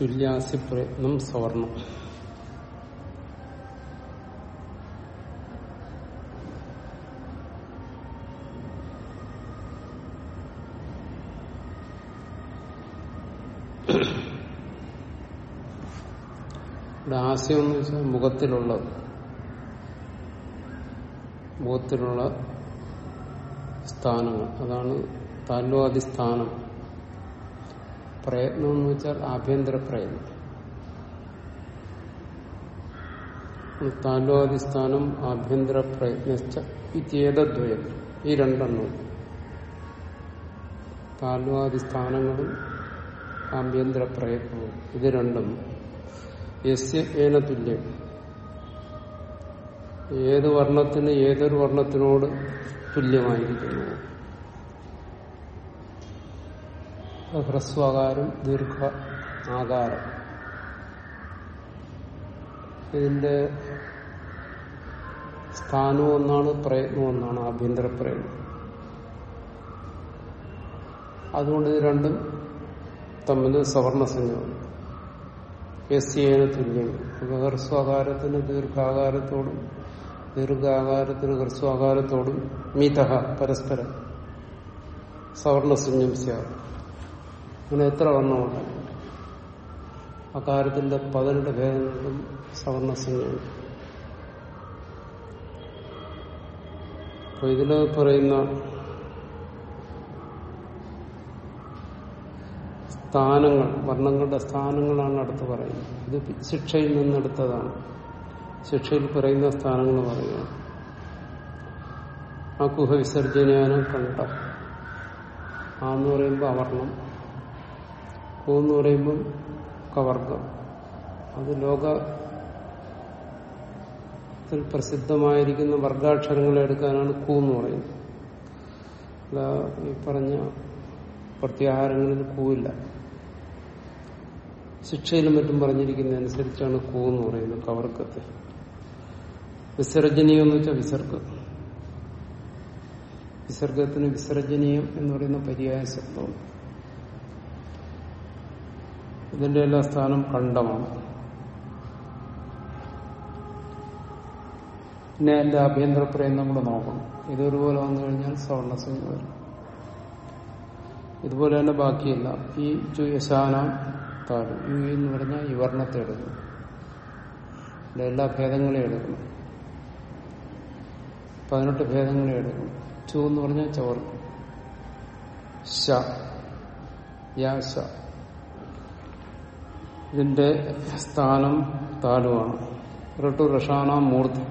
തുല്യാസി പ്രയത്നം സവർണം ആശയം എന്ന് വെച്ചാൽ മുഖത്തിലുള്ളത് മുഖത്തിലുള്ള സ്ഥാനങ്ങൾ. അതാണ് താല്വാദി സ്ഥാനം. പ്രയത്നം എന്ന് വെച്ചാൽ ആഭ്യന്തര പ്രയത്നം. താല്വാദി ആഭ്യന്തര പ്രയത്നിച്ച ഇത്യേതദ്വയം ഈ രണ്ടെണ്ണം. താല്വാദി സ്ഥാനങ്ങളും ആഭ്യന്തര പ്രയത്നവും. ഇത് രണ്ടും. യസ്യ ഏന തുല്യം. ഏത് വർണത്തിന് ഏതൊരു വർണത്തിനോട് തുല്യമായിരിക്കുന്നു? ഹ്രസ്വകാരം ദീർഘ ആകാരം ഇതിന്റെ സ്ഥാനവും ഒന്നാണ് പ്രയത്നം ഒന്നാണ് ആഭ്യന്തര പ്രയത്നം. അതുകൊണ്ട് ഇത് രണ്ടും തമ്മിൽ സവർണസംഖ്യമാണ് യസ്യേന തുല്യം ഹ്രസ്വകാരത്തിന് ദീർഘാകാരത്തോടും ദീർഘാകാരത്തിന് ഹ്രസ്വാകാരത്തോടും മിതഹ പരസ്പരം സവർണസഞ്ജം സ്യാർ അങ്ങനെ എത്ര വർണമുണ്ട് അകാരത്തിന്റെ പതിനെട്ട് ഭേദങ്ങളിലും സവർണസഞ്ജയുണ്ട് അപ്പൊ ഇതിൽ പറയുന്ന സ്ഥാനങ്ങൾ വർണങ്ങളുടെ സ്ഥാനങ്ങളാണ് അടുത്ത് പറയുന്നത്. ഇത് ശിക്ഷയിൽ നിന്നെടുത്തതാണ്. ശിക്ഷയിൽ പറയുന്ന സ്ഥാനങ്ങൾ പറയുക ആ കുഹ വിസർജനം കണ്ട? ആ എന്ന് പറയുമ്പോൾ അവർണം എന്ന് പറയുമ്പം കവർഗം അത് ലോകത്തിൽ പ്രസിദ്ധമായിരിക്കുന്ന വർഗാക്ഷരങ്ങളെ എടുക്കാനാണ് കൂ എന്ന് പറയുന്നത്. ഈ പറഞ്ഞ പ്രത്യാഹാരങ്ങളിൽ കൂവില്ല ശിക്ഷയിലും മറ്റും പറഞ്ഞിരിക്കുന്നതനുസരിച്ചാണ് കൂ എന്ന് പറയുന്നത് കവർക്കത്തെ വിസർജനീയം എന്ന് വെച്ചാൽ വിസർഗം. വിസർഗത്തിന് വിസർജനീയം എന്ന് പറയുന്ന പര്യായ ശബ്ദമാണ്. ഇതിന്റെ എല്ലാ സ്ഥാനം കണ്ടമാണ്. പിന്നെ എന്റെ ആഭ്യന്തര നമ്മൾ നോക്കണം. ഇതൊരുപോലെ വന്നു കഴിഞ്ഞാൽ സവർണസിംഗ് വരും. ഇതുപോലെ തന്നെ ബാക്കിയില്ല. ഈ യശാന താഴ് യു എന്ന് പറഞ്ഞാൽ ഈ വർണത്തെ എടുക്കും എല്ലാ ഭേദങ്ങളെയും എടുക്കണം. പതിനെട്ട് ഭേദങ്ങളെ എടുക്കും ചു എന്ന് പറഞ്ഞാൽ ചവർക്കും ശ. യാ ശ. ഇതിന്റെ സ്ഥാനം താലുവാണ്. റട്ടു റഷാന മൂർത്തി.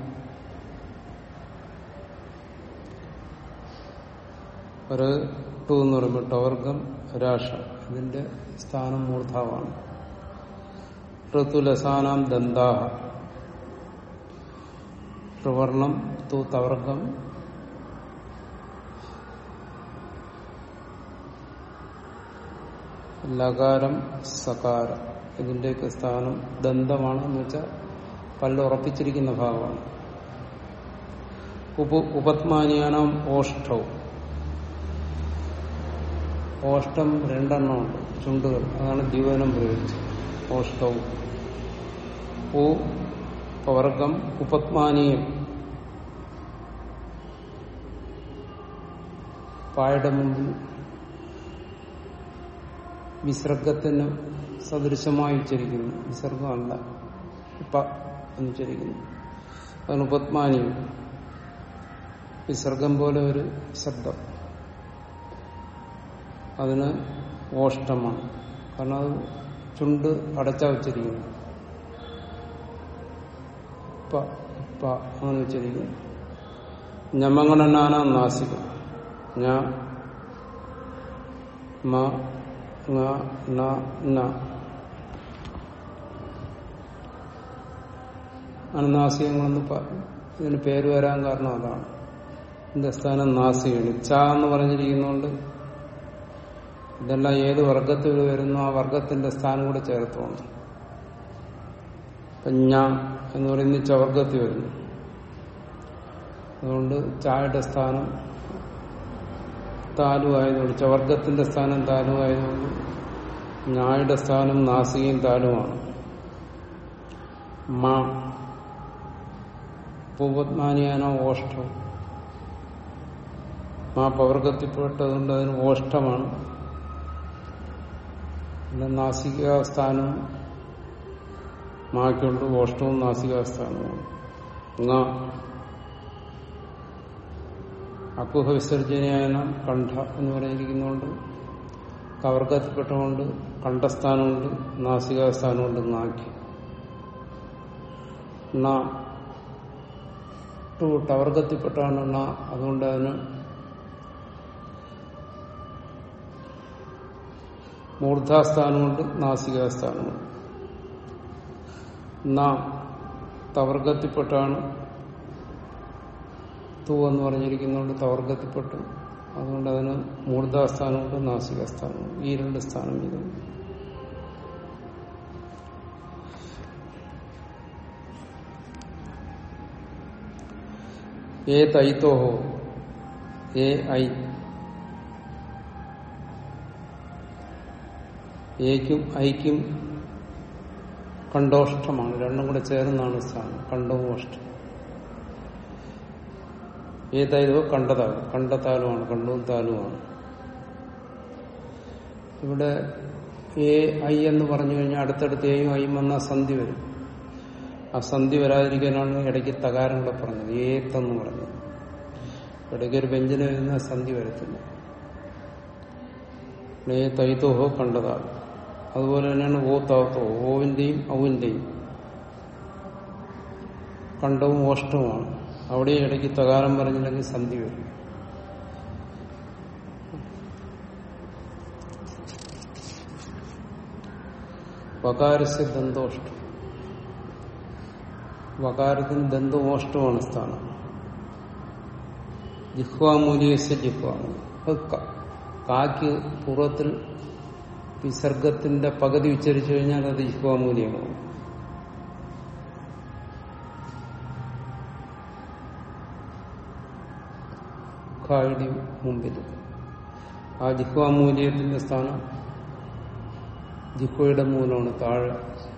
ഒരു എന്ന് പറയുമ്പോൾ ടവർഗം രാഷ. ഇതിന്റെ സ്ഥാനം മൂർധാവാണ്. ഋതുലസാനാം ദന്താഹ. ത്രിവർണം തു തവർഗം ലകാരം സകാരം. ഇതിന്റെയൊക്കെ സ്ഥാനം ദന്തമാണ് എന്ന് വെച്ചാൽ പല്ലുറപ്പിച്ചിരിക്കുന്ന ഭാഗമാണ്. ഉപ ഉപത്മാനിയാനാം ഓഷ്ടവും ഓഷ്ടം രണ്ടെണ്ണമുണ്ട് ചുണ്ടുകൾ. അതാണ് ദ്യുവനം പ്രയോഗിച്ചത് ഓഷ്ടവും ഉ പവർഗം ഉപത്മാനീയം. പായുടെ മുമ്പിൽ വിസർഗത്തിന് സദൃശമായി ഉച്ചരിക്കുന്നു. വിസർഗമല്ല ഇപ്പ എന്ന് ഉച്ചരിക്കുന്നു. അതാണ് ഉപത്മാനി വിസർഗം പോലെ ഒരു ശബ്ദം. അതിന് ഓഷ്ടമാണ് കാരണം അത് ചുണ്ട് അടച്ചാ ഉച്ചരിക്കുന്നു. അങ്ങനെ വെച്ചിരിക്കുന്നു ഞമങ്ങണനാന നാസികം. ഞ മ ന. ന അനുനാസികങ്ങളെന്ന് ഇതിന് പേര് വരാൻ കാരണം അതാണ്. ഇതിന്റെ സ്ഥാനം നാസികയാണ്. ച എന്ന് പറഞ്ഞിരിക്കുന്നുണ്ട് ഇതെല്ലാം ഏത് വർഗത്തിൽ വരുന്നു ആ വർഗത്തിന്റെ സ്ഥാനം കൂടെ ചേർത്തോണം ഞ എന്ന് പറയുന്ന ചവർഗത്തിൽ വരുന്നു. അതുകൊണ്ട് ചായയുടെ സ്ഥാനം താലു ആയതുകൊണ്ട് ചവർഗത്തിന്റെ സ്ഥാനം താലു ആയതുകൊണ്ട് ഞായുടെ സ്ഥാനം നാസികയും താലുമാണ്. മാ പൂപത്മാനിയാനോ ഓഷ്ടം. മാ പവർഗത്തിൽപ്പെട്ടതുകൊണ്ട് അതിന് ഓഷ്ടമാണ്. പിന്നെ നാസികാസ്ഥാനം മാക്കുണ്ട് ഓഷ്ടവും നാസികാസ്ഥാനവുമാണ് അക്കുഹ വിസർജനയായ കണ്ഠ എന്ന് പറഞ്ഞിരിക്കുന്നതുകൊണ്ട് കവർഗത്തിൽപ്പെട്ടതുകൊണ്ട് കണ്ഠസ്ഥാനമുണ്ട് നാസികാസ്ഥാനമുണ്ട് നാക്കി ടു ടവർഗത്തിൽപ്പെട്ടാണ് ണ അതുകൊണ്ട് അതിന് മൂർധാസ്ഥാനമുണ്ട് നാസികാസ്ഥാനമുണ്ട്. നാം തവർഗത്തിൽപ്പെട്ടാണ് തു എന്ന് പറഞ്ഞിരിക്കുന്നതുകൊണ്ട് തവർഗത്തിൽപ്പെട്ടു. അതുകൊണ്ട് അതിന് മൂർധാസ്ഥാനമുണ്ട് നാസികാസ്ഥാനമുണ്ട്. ഈ രണ്ട് സ്ഥാനം ഇതുണ്ട്. ഏ തൈത്തോഹോ എ ഐ. എക്കും ഐക്കും കണ്ടോഷ്ടമാണ്. രണ്ടും കൂടെ ചേർന്നാണ് സ്ഥാനം. കണ്ടോഷ്ടം. ഏതായതോ കണ്ടതാകും. കണ്ടത്താലുമാണ് കണ്ടവും താലുമാണ്. ഇവിടെ എ ഐ എന്ന് പറഞ്ഞു കഴിഞ്ഞാൽ അടുത്തടുത്ത് എയും ഐയും വന്ന സന്ധി വരും. ആ സന്ധി വരാതിരിക്കാനാണ് ഇടയ്ക്ക് തകാരങ്ങളെ പറഞ്ഞത്. ഏത്തെന്ന് പറഞ്ഞത്. ഇടയ്ക്ക് ഒരു വ്യഞ്ജനം വരുന്ന സന്ധി വരത്തില്ല. ഏ തൈത്തോഹോ കണ്ടതാണ് അതുപോലെ തന്നെയാണ് ഓ താത്തോ ഓവിന്റെയും ഔവിന്റെയും. കണ്ടവും ഓഷ്ടവുമാണ് അവിടെ ഇടയ്ക്ക് തകാരം പറഞ്ഞില്ലെങ്കിൽ സന്ധി വരും. വകാരസ്യ ദന്തോഷ്ടം വകാരത്തിന് ദന്തമോഷ്ടമാണ് സ്ഥാനം. ജിഹ്വാമൂലിയസ് ജിഹ്വാമൂലി കാക്ക് പൂർവത്തിൽ വിസർഗത്തിന്റെ പകുതി ഉച്ചരിച്ചു കഴിഞ്ഞാൽ അത് ജിഹ്വാമൂലിയമാണ്. ഖായുടെ മുമ്പിൽ. ആ ജിഹ്വാമൂല്യത്തിന്റെ സ്ഥാനം ജിഹ്വയുടെ മൂലമാണ്. താഴെ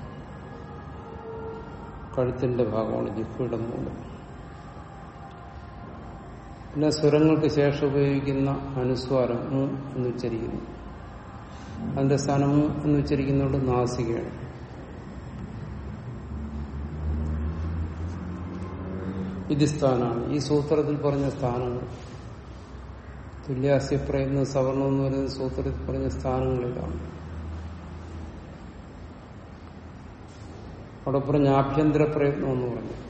കഴുത്തിന്റെ ഭാഗമാണ് ജിഫയുടെ മൂലം പിന്നെ സ്വരങ്ങൾക്ക് ശേഷം ഉപയോഗിക്കുന്ന അനുസ്വാരം മൂ എന്ന് ഉച്ചരിക്കുന്നു. അതിന്റെ സ്ഥാനം മു എന്ന് ഉച്ചരിക്കുന്നതുകൊണ്ട് നാസികയാണ്. ഇത് സ്ഥാനമാണ് ഈ സൂത്രത്തിൽ പറഞ്ഞ സ്ഥാനങ്ങൾ. തുല്യാസ്യപ്രയത്ന സവർണം എന്ന് പറയുന്ന സൂത്രത്തിൽ പറഞ്ഞ സ്ഥാനങ്ങളിലാണ് അവിടെ പറഞ്ഞ ആഭ്യന്തര പ്രയത്നം എന്ന് പറഞ്ഞു.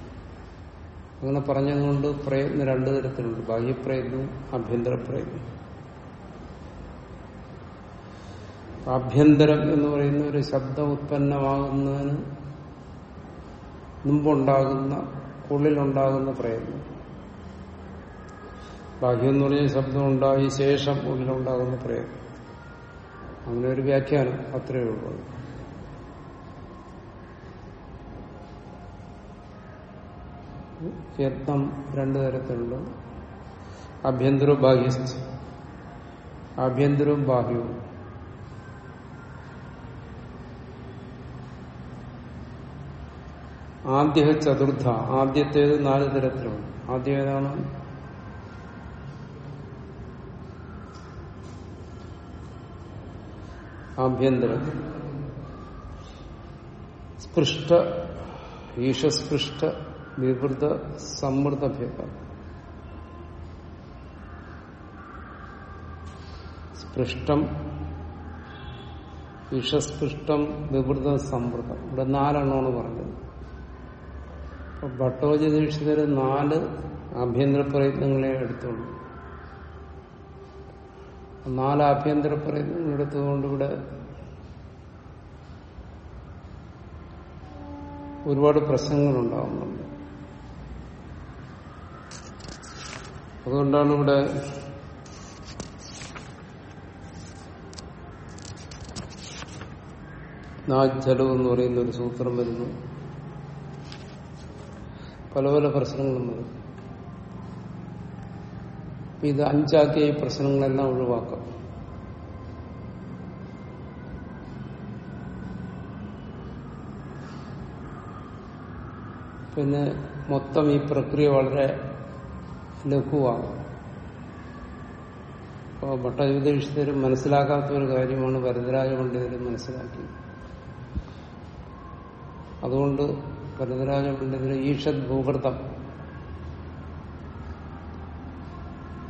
അങ്ങനെ പറഞ്ഞതുകൊണ്ട് പ്രയത്നം രണ്ടു തരത്തിലുണ്ട്. ബാഹ്യപ്രയത്നവും ആഭ്യന്തര പ്രയത്നം. ആഭ്യന്തരം എന്ന് പറയുന്ന ഒരു ശബ്ദം ഉത്പന്നമാകുന്നതിന് മുമ്പുണ്ടാകുന്ന ഉള്ളിലുണ്ടാകുന്ന പ്രയത്നം. ബാഹ്യം എന്ന് പറഞ്ഞ ശബ്ദം ഉണ്ടായി ശേഷം ഉള്ളിലുണ്ടാകുന്ന പ്രയത്നം. അങ്ങനെ ഒരു വ്യാഖ്യാനം അത്രയേ ഉള്ളൂ. യത്നം രണ്ടു തരത്തിലുണ്ട്. ആഭ്യന്തരവും ബാഹ്യസ്ഥ. ആഭ്യന്തരവും ബാഹ്യവും. ആദ്യ ചതുർത്ഥ. ആദ്യത്തേത് നാല് തരത്തിലുണ്ട്. ആദ്യം ഏതാണ്? ആഭ്യന്തരം. സ്പൃഷ്ട ഈശസ്പൃഷ്ട വിവൃത സമ്മൃദ്ധ ഭേദം സ്പൃഷ്ടം വിഷസ്പൃഷ്ടം വിവൃത സമൃദ്ധം ഇവിടെ നാലെണ്ണമാണ് പറഞ്ഞത്. ഭട്ടോജി ദീക്ഷിതർ നാല് ആഭ്യന്തര പ്രയത്നങ്ങളെ എടുത്തുള്ളൂ നാല് ആഭ്യന്തര പ്രയത്നങ്ങൾ എടുത്തുകൊണ്ട് ഇവിടെ ഒരുപാട് പ്രശ്നങ്ങൾ ഉണ്ടാകുന്നുണ്ട് അതുകൊണ്ടാണ് ഇവിടെ നാജ്ജലം എന്ന് പറയുന്ന ഒരു സൂത്രം വരുന്നു. പല പല പ്രശ്നങ്ങളും വരും. ഇത് അഞ്ചാക്കിയ ഈ പ്രശ്നങ്ങളെല്ലാം ഒഴിവാക്കാം. പിന്നെ മൊത്തം ഈ പ്രക്രിയ വളരെ ലഘുവാകും അപ്പോൾ ഭട്ടയുധീക്ഷിതർ മനസ്സിലാക്കാത്ത ഒരു കാര്യമാണ് വരദരാജ പണ്ഡിതർ മനസ്സിലാക്കി അതുകൊണ്ട് വരദരാജ പണ്ഡിതർ ഈഷദ് ഭൂകൃതം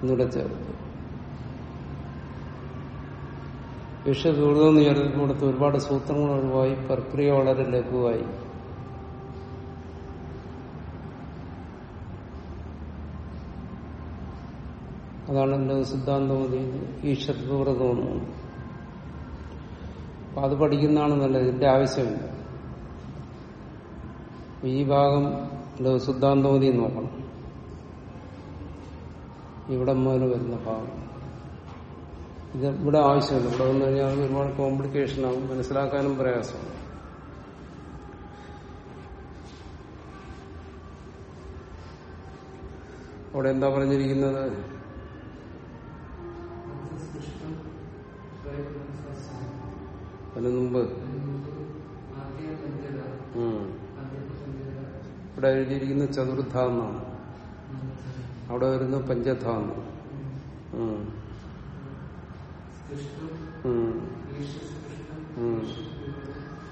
എന്നിവിടെ ചേർത്ത്. ഈഷദ് ഭൂകൃതം എന്ന് ചേർത്ത് കൊടുത്ത് ഒരുപാട് സൂത്രങ്ങൾ ഒഴിവായി പ്രക്രിയ വളരെ ലഘുവായി. അതാണ് എന്റെ സിദ്ധാന്തമതി ഈഷത് ഭൂകൃതം എന്ന് അപ്പൊ അത് പഠിക്കുന്നതാണ് നല്ലത് ഇതിന്റെ ആവശ്യമില്ല. ഈ ഭാഗം സിദ്ധാന്തമതി നോക്കണം. ഇവിടെ മുതൽ വരുന്ന ഭാഗം. ഇത് ഇവിടെ ആവശ്യമില്ല. ഇവിടെ വന്നു കഴിഞ്ഞാൽ ഒരുപാട് കോംപ്ലിക്കേഷൻ ആകും മനസ്സിലാക്കാനും പ്രയാസമാണ്. അവിടെ എന്താ പറഞ്ഞിരിക്കുന്നത്? അതിന് മുമ്പ്. ഇവിടെ എഴുതിയിരിക്കുന്ന ചതുർത്ഥ എന്നാണ് അവിടെ വരുന്ന പഞ്ചഥ എന്ന്.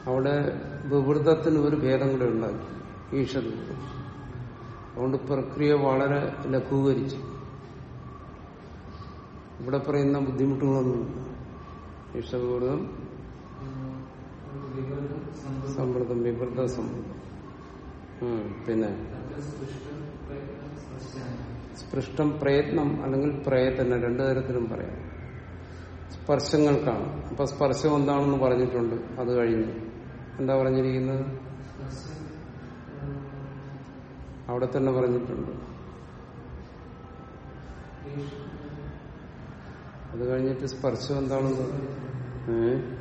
അവിടെ വിവൃതത്തിന് ഒരു ഭേദം കൂടെ ഉണ്ടാക്കി. ഈഷത് അതുകൊണ്ട് പ്രക്രിയ വളരെ ലഘൂകരിച്ചു. ഇവിടെ പറയുന്ന ബുദ്ധിമുട്ടുകളൊന്നും ഈഷവിവൃതം സമ്മൃതം വിവൃത സമ്മൃതം പിന്നെ? സ്പൃഷ്ടം പ്രയത്നം അല്ലെങ്കിൽ പ്രയത്നം രണ്ടു തരത്തിലും പറയാം. സ്പർശങ്ങൾക്കാണ് അപ്പൊ സ്പർശം എന്താണെന്ന് പറഞ്ഞിട്ടുണ്ട്. അത് കഴിഞ്ഞു. എന്താ പറഞ്ഞിരിക്കുന്നത്? അവിടെ തന്നെ പറഞ്ഞിട്ടുണ്ട്. അത് കഴിഞ്ഞിട്ട് സ്പർശം എന്താണെന്ന്? ഏ?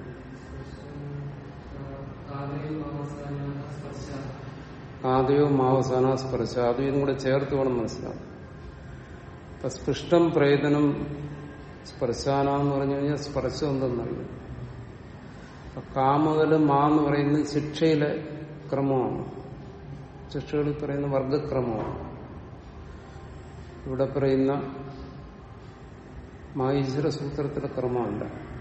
ആദ്യോ മാവസാന സ്പർശ. ആദ്യം കൂടെ ചേർത്ത് വേണം മനസ്സിലാവും സ്പൃഷ്ടം പ്രേതനം സ്പർശാന എന്ന് പറഞ്ഞു കഴിഞ്ഞാൽ സ്പർശം എന്തെന്നറിയും അപ്പൊ കാ മാ എന്ന് പറയുന്നത് ശിക്ഷയിലെ ക്രമമാണ്. ശിക്ഷകളിൽ പറയുന്ന വർഗക്രമമാണ് ഇവിടെ പറയുന്ന മായീശ്വര സൂത്രത്തിലെ ക്രമമല്ല.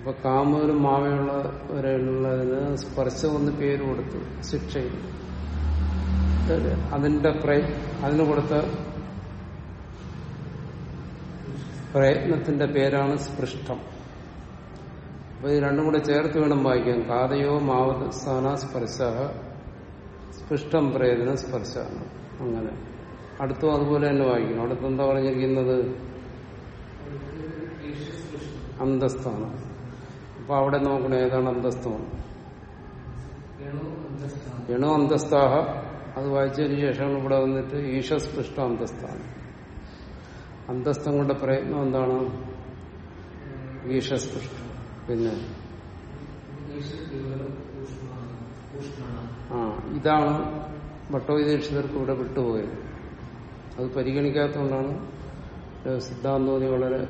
അപ്പൊ കാമൂരും മാവയുള്ള വരെയുള്ളതിന് സ്പർശം എന്ന് പേര് കൊടുത്തു ശിക്ഷയിൽ. അതിന്റെ അതിന് കൊടുത്ത പ്രയത്നത്തിന്റെ പേരാണ് സ്പൃഷ്ടം. അപ്പൊ ഇത് രണ്ടും കൂടെ ചേർത്ത് വേണം വായിക്കാൻ. കാതയോ മാവസ്ഥാന സ്പർശ സ്പൃഷ്ടം പ്രേതന സ്പർശാണ് അങ്ങനെ. അടുത്തും അതുപോലെ തന്നെ വായിക്കണം. അടുത്തെന്താ പറഞ്ഞിരിക്കുന്നത്? അന്തസ്ഥാനം. അപ്പൊ അവിടെ നോക്കണം ഏതാണ് അന്തസ്തം? എണു അന്തസ്താഹ? അത് വായിച്ചതിന് ശേഷമാണ് ഇവിടെ വന്നിട്ട് ഈശസ്പൃഷ്ട അന്തസ്താണ്. അന്തസ്ഥം കൊണ്ട പ്രയത്നം എന്താണ്? ഈശസ്പൃഷ്ടം. പിന്നെ? ആ ഇതാണ് ഭട്ടോപദേശിതർക്ക് ഇവിടെ വിട്ടുപോയത്. അത് പരിഗണിക്കാത്തതുകൊണ്ടാണ് സിദ്ധാന്തോതി വളരെ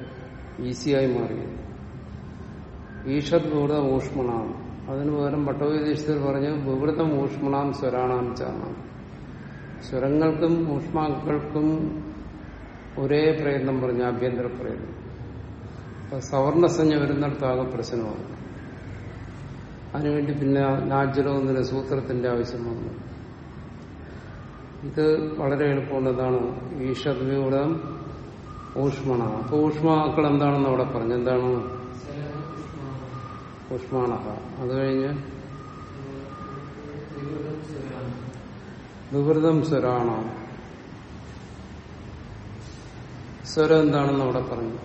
ഈസിയായി മാറിയത്. ഈഷത് വിവൃതം ഊഷ്മണാം അതിനു പകരം ഭട്ടോദീക്ഷിതർ പറഞ്ഞു വിവൃതം ഊഷ്മണാം സ്വരാണാം ചാണാം സ്വരങ്ങൾക്കും ഊഷ്മാക്കൾക്കും ഒരേ പ്രയത്നം പറഞ്ഞു ആഭ്യന്തര പ്രയത്നം. സവർണസഞ്ജ വരുന്നിടത്താകെ പ്രശ്നമാണ്. അതിനുവേണ്ടി പിന്നെ നാജ്ജലോ എന്നൊരു സൂത്രത്തിന്റെ ആവശ്യം വന്നു. ഇത് വളരെ എളുപ്പമുള്ളതാണ്. ഈഷദ്വികൂടം ഊഷ്മണ അപ്പൊ ഊഷ്മാക്കൾ എന്താണെന്ന് അവിടെ പറഞ്ഞു? എന്താണ്? ഊഷ്മാണ അത് കഴിഞ്ഞ് വിവൃതം സ്വരാണ? സ്വരം എന്താണെന്ന് അവിടെ പറഞ്ഞു.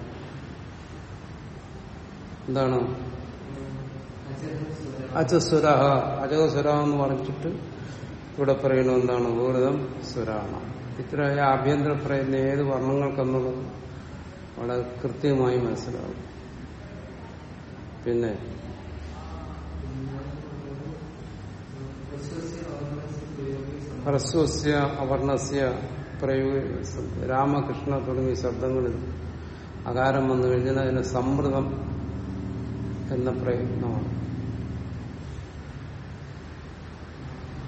എന്താണ്? അജസ്വര അജസ്വര എന്ന് പറഞ്ഞിട്ട് ഇവിടെ പറയുന്നത് എന്താണ്? വിവൃതം സ്വരാണ. ഇത്രയായ ആഭ്യന്തര പ്രയത്നം ഏത് വർണങ്ങൾക്കെന്നുള്ളത് വളരെ കൃത്യമായി മനസ്സിലാവും പിന്നെ ഹ്രസ്വസ്യ അവർണസ്യ പ്രയോഗ രാമകൃഷ്ണ തുടങ്ങിയ ശബ്ദങ്ങളിൽ അകാരം വന്നു കഴിഞ്ഞാൽ അതിന് സമ്മൃതം എന്ന പ്രയത്നമാണ്.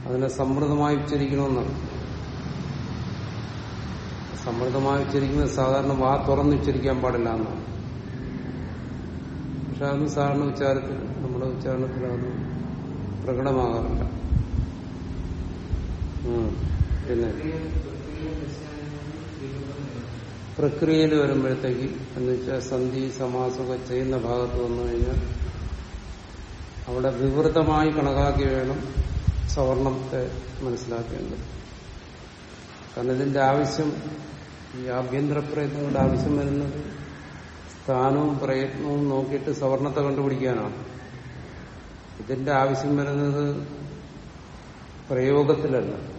അതിനെ സമൃദ്ധമായി ഉച്ചരിക്കണമെന്നാണ്. സമൃദ്ധമായി ഉച്ചരിക്കുന്നത് സാധാരണ വാ തുറന്ന് ഉച്ചരിക്കാൻ പാടില്ല എന്നാണ്. പക്ഷെ അതൊന്നും സാധാരണ ഉച്ചാരത്തിൽ നമ്മുടെ ഉച്ചാരണത്തിൽ അത് പ്രകടമാകാറില്ല. പിന്നെ പ്രക്രിയയിൽ വരുമ്പോഴത്തേക്ക് എന്ന് വെച്ചാൽ സന്ധി സമാസമൊക്കെ ചെയ്യുന്ന ഭാഗത്ത് വന്നു കഴിഞ്ഞാൽ അവിടെ വിവൃതമായി കണക്കാക്കി വേണം സവർണത്തെ മനസ്സിലാക്കേണ്ടത്. കാരണം ഇതിന്റെ ആവശ്യം ഈ ആഭ്യന്തര പ്രയത്നങ്ങളുടെ ആവശ്യം വരുന്നത് സ്ഥാനവും പ്രയത്നവും നോക്കിയിട്ട് സവർണത്തെ കണ്ടുപിടിക്കാനാണ്. ഇതിന്റെ ആവശ്യം വരുന്നത് പ്രയോഗത്തിലല്ല.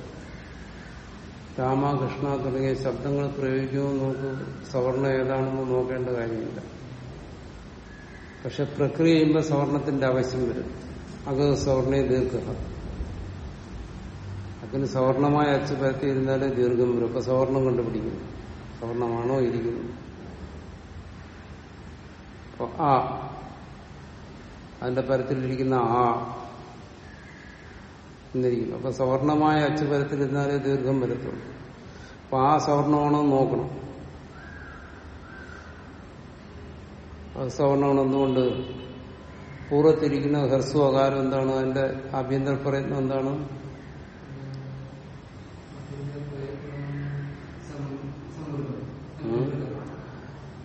രാമ കൃഷ്ണ തുടങ്ങിയ ശബ്ദങ്ങൾ പ്രയോഗിക്കുമോ നമുക്ക് സവർണം ഏതാണെന്ന് നോക്കേണ്ട കാര്യമില്ല. പക്ഷെ പ്രക്രിയ ചെയ്യുമ്പോൾ സവർണത്തിന്റെ ആവശ്യം വരും. അത് സവർണയെ ദീർഘ അതിന് സവർണമായ അച്ച് പരത്തിയിരുന്നാലേ ദീർഘം വരും. അപ്പൊ സവർണം കണ്ടുപിടിക്കുന്നു. സവർണമാണോ ഇരിക്കുന്നു? അപ്പൊ ആ അതിന്റെ പരത്തിലിരിക്കുന്ന ആ എന്നിരിക്കുന്നു. അപ്പൊ സവർണമായ അച്ചു പരത്തിലിരുന്നാലേ ദീർഘം വരത്തുള്ളൂ. അപ്പൊ ആ സവർണമാണോ നോക്കണം. അത് സവർണമാണ് എന്തുകൊണ്ട്? പൂർവത്തിരിക്കുന്ന ഹ്രസ്വകാരം എന്താണ്? അതിന്റെ ആഭ്യന്തര പ്രയത്നം എന്താണ്.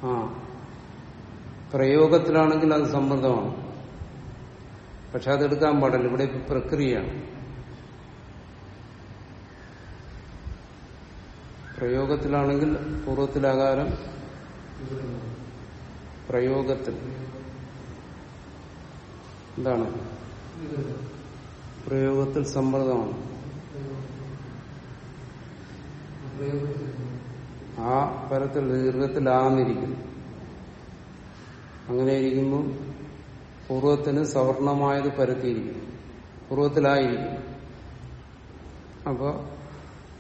ആ. പ്രയോഗത്തിലാണെങ്കിൽ അത് സമ്മർദ്ദമാണ്. പക്ഷെ അതെടുക്കാൻ പാടില്ല. ഇവിടെ പ്രക്രിയയാണ്. പ്രയോഗത്തിലാണെങ്കിൽ പൂർവത്തിലാകാരം പ്രയോഗത്തിൽ. എന്താണ്? പ്രയോഗത്തിൽ സമ്മർദ്ദമാണ്. ആ പരത്തിൽ ദീർഘത്തിൽ അങ്ങനെ ഇരിക്കുമ്പോൾ പൂർവത്തിന് സവർണമായത് പരത്തിയിരിക്കും പൂർവത്തിലായിരിക്കും അപ്പൊ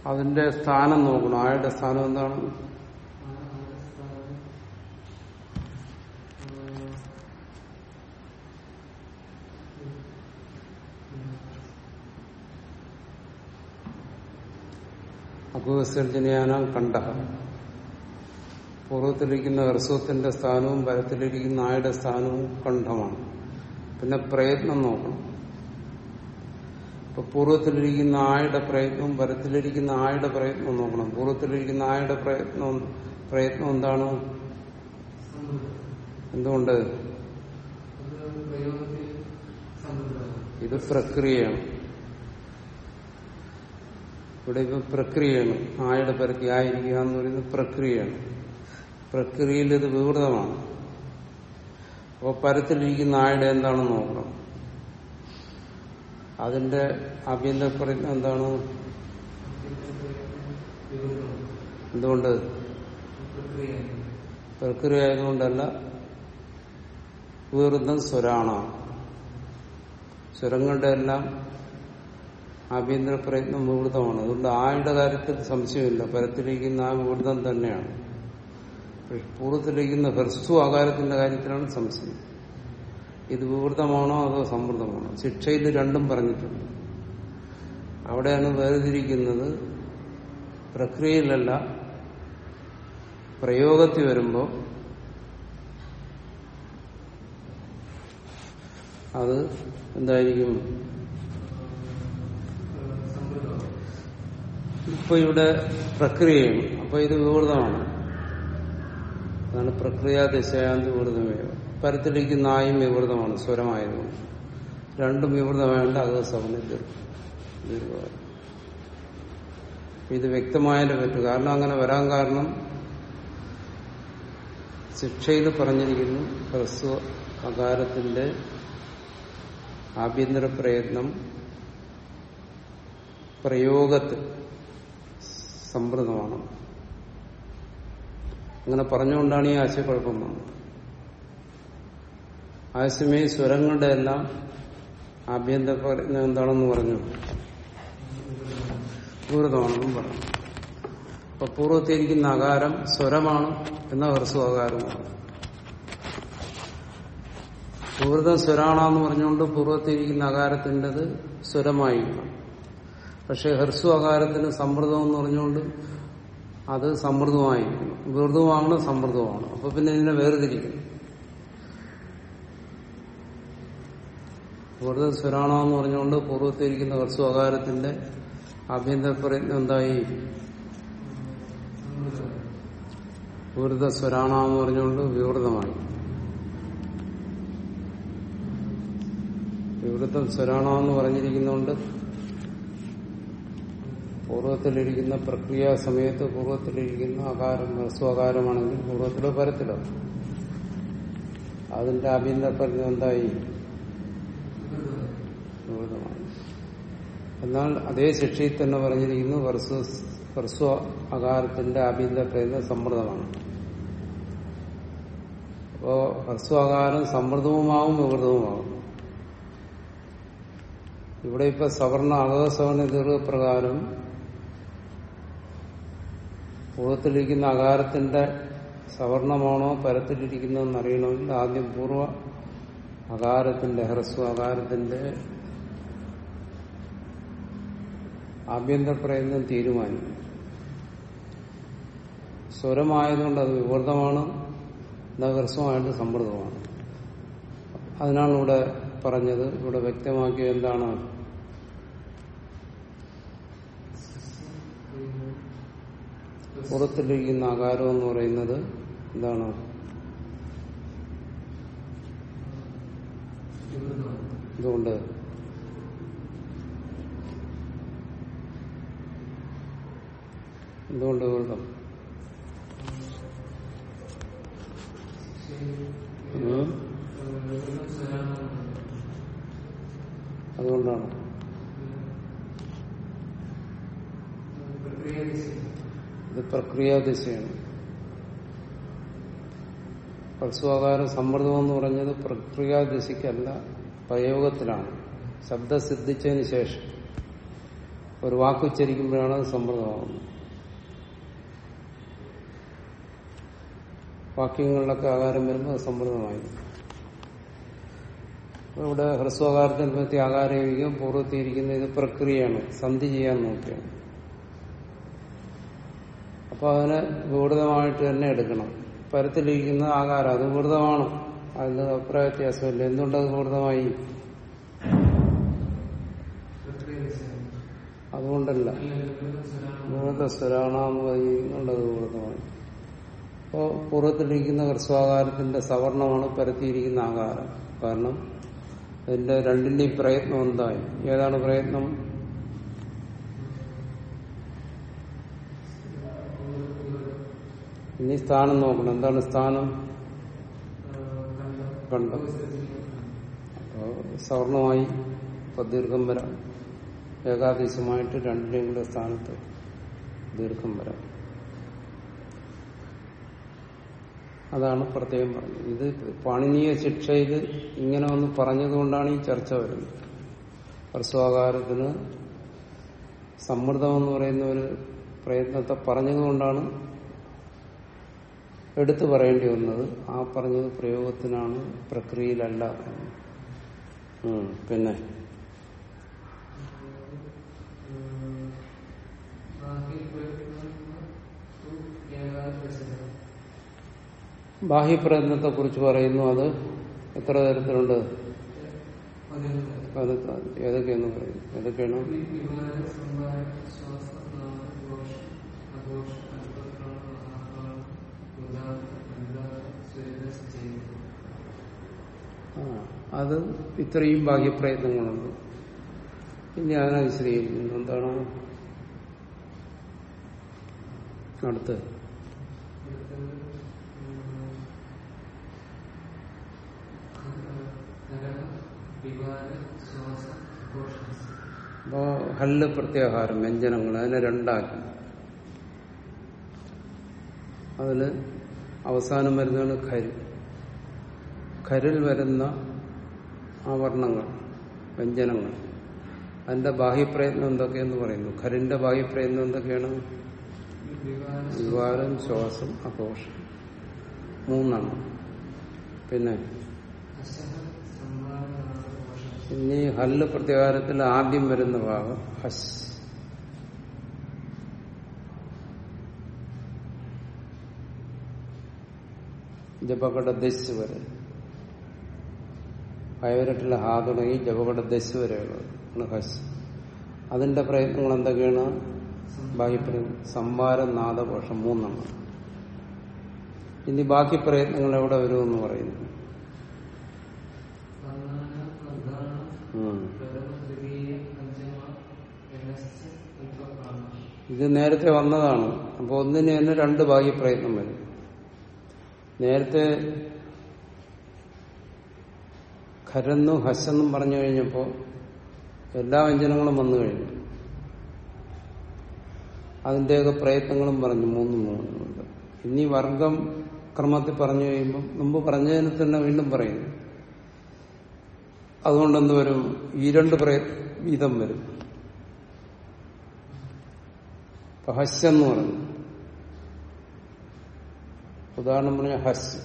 അതിന്റെ സ്ഥാനം നോക്കണം. ആയുടെ സ്ഥാനം എന്താണ്? അപവിസർജനയാനാം കണ്ട. പൂർവത്തിലിരിക്കുന്ന ഹ്രസ്വത്തിന്റെ സ്ഥാനവും പരത്തിലിരിക്കുന്ന ആയുടെ സ്ഥാനവും കണ്ഠമാണ്. പിന്നെ പ്രയത്നം നോക്കണം. ഇപ്പൊ പൂർവത്തിലിരിക്കുന്ന ആയുടെ പ്രയത്നവും പരത്തിലിരിക്കുന്ന ആയുടെ പ്രയത്നവും നോക്കണം. പൂർവത്തിലിരിക്കുന്ന ആയുടെ പ്രയത്നം പ്രയത്നം എന്താണ്? എന്തുകൊണ്ട്? ഇത് പ്രക്രിയയാണ്. ഇവിടെ ഇപ്പൊ പ്രക്രിയയാണ്. ആയുടെ പരത്തി ആയിരിക്കുക എന്ന് പറയുന്നത് പ്രക്രിയയാണ്. പ്രക്രിയയിൽ ഇത് വിവൃതമാണ്. അപ്പോൾ പരത്തിലിരിക്കുന്ന ആയുടെ എന്താണെന്ന് നോക്കണം. അതിന്റെ ആഭ്യന്തര പ്രയത്നം എന്താണ്? എന്തുകൊണ്ട്? പ്രക്രിയ ആയതുകൊണ്ടല്ല വീർദ്ധം സ്വരാണ്. സ്വരങ്ങളുടെ എല്ലാം ആഭ്യന്തര പ്രയത്നം വിവൃതമാണ്. അതുകൊണ്ട് ആയുടെ കാര്യത്തിൽ സംശയമില്ല. പരത്തിലിരിക്കുന്ന ആ വിവൃതം തന്നെയാണ്. പൂർവത്തിലിരിക്കുന്ന ഹ്രസ്വ ആകാരത്തിന്റെ കാര്യത്തിലാണ് സംശയം. ഇത് വിവൃതമാണോ അതോ സമൃദ്ധമാണോ? ശിക്ഷയിൽ രണ്ടും പറഞ്ഞിട്ടുണ്ട്. അവിടെയാണ് വേർതിരിക്കുന്നത്. പ്രക്രിയയിലല്ല പ്രയോഗത്തിൽ വരുമ്പോൾ അത് എന്തായിരിക്കും? ഇപ്പൊ ഇവിടെ പ്രക്രിയയാണ് അപ്പൊ ഇത് വിവൃതമാണ്. അതാണ് പ്രക്രിയ ദിശയാന്തി വിവൃതമേവ. പരത്തിലിരിക്കുന്ന ആയും വിവൃതമാണ് സ്വരമായതുകൊണ്ട്. രണ്ടും വിവൃതമായതുകൊണ്ട് അത് സവന ദീർഘം ഇത് വ്യക്തമായാലേ പറ്റൂ. കാരണം അങ്ങനെ വരാൻ കാരണം ശിക്ഷയിൽ പറഞ്ഞിരിക്കുന്നു. ഹ്രസ്വ അകാരത്തിന്റെ ആഭ്യന്തര പ്രയത്നം പ്രയോഗത്തിൽ സമ്പ്രദമാണ് അങ്ങനെ പറഞ്ഞുകൊണ്ടാണ് ഈ ആശയക്കുഴപ്പം വന്നത്. ആശയമേ സ്വരങ്ങളുടെ എല്ലാം ആഭ്യന്തര പ്രയത്നം എന്താണെന്ന് പറഞ്ഞു. പൂർവമാണെന്നും പറഞ്ഞു. അപ്പൊ പൂർവത്തിരിക്കുന്ന അകാരം സ്വരമാണ് എന്ന ഹ്രസ്വ അകാരമാണ് പൂർവതം സ്വരാണെന്ന് പറഞ്ഞുകൊണ്ട് പൂർവത്തിരിക്കുന്ന അകാരത്തിന്റെത് സ്വരമായിരിക്കണം. പക്ഷെ ഹ്രസ്വ ആകാരത്തിന് സമൃദ്ധം എന്ന് പറഞ്ഞുകൊണ്ട് അത് സമൃദ്ധമായിരിക്കണം. മൃദുവാണ് സമൃദ്ധമാണ്. അപ്പൊ പിന്നെ ഇതിനെ വേർതിരിക്കണം സ്വരാണ എന്ന് പറഞ്ഞുകൊണ്ട് പൂർവത്തിരിക്കുന്ന ഹർസ്വകാരത്തിന്റെ ആഭ്യന്തര പ്രയത്നം എന്തായി? വിവൃത സ്വരാണെന്ന് പറഞ്ഞുകൊണ്ട് വിവൃതമായി. വിവൃതം സ്വരാണെന്ന് പറഞ്ഞിരിക്കുന്നതുകൊണ്ട് പൂർവത്തിലിരിക്കുന്ന പ്രക്രിയ സമയത്ത് പൂർവത്തിലിരിക്കുന്ന ആകാരം ഹർസ്വകാരമാണെങ്കിൽ പൂർവത്തിലോ പരത്തിലോ. അതിന്റെ ആഭ്യന്തര പ്രയത്നം എന്തായി? വിവൃതമാണ് എന്നാൽ അതേ ശിക്ഷയിൽ തന്നെ പറഞ്ഞിരിക്കുന്നു ഹ്രസ്വ ഹ്രസ്വ അകാരത്തിന്റെ ആഭ്യന്തര പ്രയത്നം സമ്മർദ്ദമാണ് അപ്പോ ഹ്രസ്വാകാരം സമ്മർദ്ദവുമാവും വിവൃതവുമാവും ഇവിടെ ഇപ്പൊ സവർണ അകസവർണ ദീർഘപ്രകാരം പൂർവത്തിലിരിക്കുന്ന അകാരത്തിന്റെ സവർണമാണോ പരത്തിലിരിക്കുന്നതെന്ന് അറിയണമെങ്കിൽ ആദ്യം പൂർവ അകാരത്തിന്റെ ഹ്രസ്വ അകാരത്തിന്റെ ആഭ്യന്തര പ്രയത്നം തീരുമാനിക്കും. സ്വരമായതുകൊണ്ട് അത് വിവൃതമാണ് നഗർസമായിട്ട് സമ്മർദ്ദമാണ്. അതിനാണ് ഇവിടെ പറഞ്ഞത് ഇവിടെ വ്യക്തമാക്കിയത് എന്താണ്? പുറത്തിരിക്കുന്ന ആകാരം എന്ന് പറയുന്നത് എന്താണ്? എന്തുകൊണ്ട് എന്തുകൊണ്ട് വിവൃതം അതുകൊണ്ടാണ്. ഇത് പ്രക്രിയാദിശയാണ് ഹ്രസ്വാകാരം സമ്മർദ്ദം എന്ന് പറഞ്ഞത് പ്രക്രിയാദിശയ്ക്കല്ല പ്രയോഗത്തിലാണ്. ശബ്ദം സിദ്ധിച്ചതിന് ശേഷം. ഒരു വാക്കുച്ചരിക്കുമ്പോഴാണ് അത് സമ്മർദ്ദമാകുന്നത് വാക്യങ്ങളിലൊക്കെ ആകാരം വരുമ്പോൾ അത് ഇവിടെ ഹ്രസ്വകാരത്തിൽ പറ്റി ആകാരയോഗിക്കും പൂർവത്തിയിരിക്കുന്ന ഇത് പ്രക്രിയയാണ് സന്ധി ചെയ്യാൻ നോക്കിയാണ് അപ്പൊ അതിനെ വിവൃതമായിട്ട് തന്നെ എടുക്കണം. പരത്തിലിരിക്കുന്ന ആകാരം അത് വിവൃതമാണ് അതിന് അഭിപ്രായ വ്യത്യാസമില്ല. എന്തുകൊണ്ടത് വിവൃതമായി അതുകൊണ്ടല്ല. വിവൃത സ്വരാണെന്ന് പറയുന്നുണ്ട് അത് വിവൃതമായി അപ്പോ പൂർവത്തിലിരിക്കുന്ന ഹ്രസ്വാകാരത്തിന്റെ സവർണമാണ് പരത്തിയിരിക്കുന്ന ആകാരം. കാരണം അതിന്റെ രണ്ടിന്റെയും പ്രയത്നം എന്തായി? ഏതാണ് പ്രയത്നം? ഇനി സ്ഥാനം നോക്കണം. എന്താണ് സ്ഥാനം? കണ്ടം. അപ്പോ സവർണമായി ദീർഘം വരാം. ഏകാദേശമായിട്ട് രണ്ടിനെയും കൂടെ സ്ഥാനത്ത് ദീർഘം വരാം. അതാണ് പ്രത്യേകം പറഞ്ഞത്. ഇത് പാണിനീയ ശിക്ഷയിൽ ഇങ്ങനെ ഒന്ന് പറഞ്ഞതുകൊണ്ടാണ് ഈ ചർച്ച വരുന്നത്. പ്രസവാകാരത്തിന് സമ്മർദ്ദം എന്ന് പറയുന്ന ഒരു പ്രയത്നത്തെ പറഞ്ഞതുകൊണ്ടാണ് എടുത്തു പറയേണ്ടി വന്നത്. ആ പറഞ്ഞത് പ്രയോഗത്തിനാണ് പ്രക്രിയയിലല്ല. പിന്നെ ബാഹ്യപ്രയത്നത്തെ കുറിച്ച് പറയുന്നു. അത് എത്ര തരത്തിലുണ്ട്? ഏതൊക്കെയെന്ന് പറയും? ഏതൊക്കെയാണ്? അത് ഇത്രയും ബാഹ്യപ്രയത്നങ്ങളുണ്ട്. ഇനി അതിനെ വിശദീകരിക്കുന്നു. എന്താണ്? അടുത്ത്. അപ്പോ ഹല്ല് പ്രത്യാഹാരം വ്യഞ്ജനങ്ങൾ അതിനെ രണ്ടാക്കി. അതിൽ അവസാനം വരുന്നതാണ് ഖര്. ഖരിൽ വരുന്ന ആവർണങ്ങൾ വ്യഞ്ജനങ്ങൾ. അതിന്റെ ബാഹ്യപ്രയത്നം എന്തൊക്കെയെന്ന് പറയുന്നു. ഖരിന്റെ ബാഹ്യപ്രയത്നം എന്തൊക്കെയാണ്? വികാരം ശ്വാസം അഘോഷം മൂന്നാണ് പിന്നെ ഇനി ഹല്ല് പ്രത്യാകാരത്തിൽ ആദ്യം വരുന്ന ഭാഗം ഹസ്. ജപകട ദസ് വരെ. പയവരട്ടിലെ ഹാ തുടങ്ങി ജപകട ദസ് വരെയുള്ളത് ഹസ്. അതിന്റെ പ്രയത്നങ്ങൾ എന്തൊക്കെയാണ്? ബാക്കി സംവാര നാദഘോഷം മൂന്നെണ്ണം. ഇനി ബാക്കി പ്രയത്നങ്ങൾ എവിടെ വരുമെന്ന് പറയുന്നു. ഇത് നേരത്തെ വന്നതാണ്. അപ്പോൾ ഒന്നിന് തന്നെ രണ്ട് ഭാഗ്യപ്രയത്നം വരും. നേരത്തെ ഖരന്നും ഹസ്സെന്നും പറഞ്ഞു കഴിഞ്ഞപ്പോൾ എല്ലാ വ്യഞ്ജനങ്ങളും വന്നു കഴിഞ്ഞു. അതിന്റെയൊക്കെ പ്രയത്നങ്ങളും പറഞ്ഞു മൂന്നും മൂന്നുണ്ട് ഇനി വർഗം ക്രമത്തിൽ പറഞ്ഞു കഴിയുമ്പോൾ മുമ്പ് പറഞ്ഞതിനെ തന്നെ വീണ്ടും പറയുന്നു അതുകൊണ്ട് വരും? ഈ രണ്ട് പ്രയ വീതം വരും. ഇപ്പൊ എന്ന് പറഞ്ഞു. ഉദാഹരണം പറഞ്ഞ ഹസ്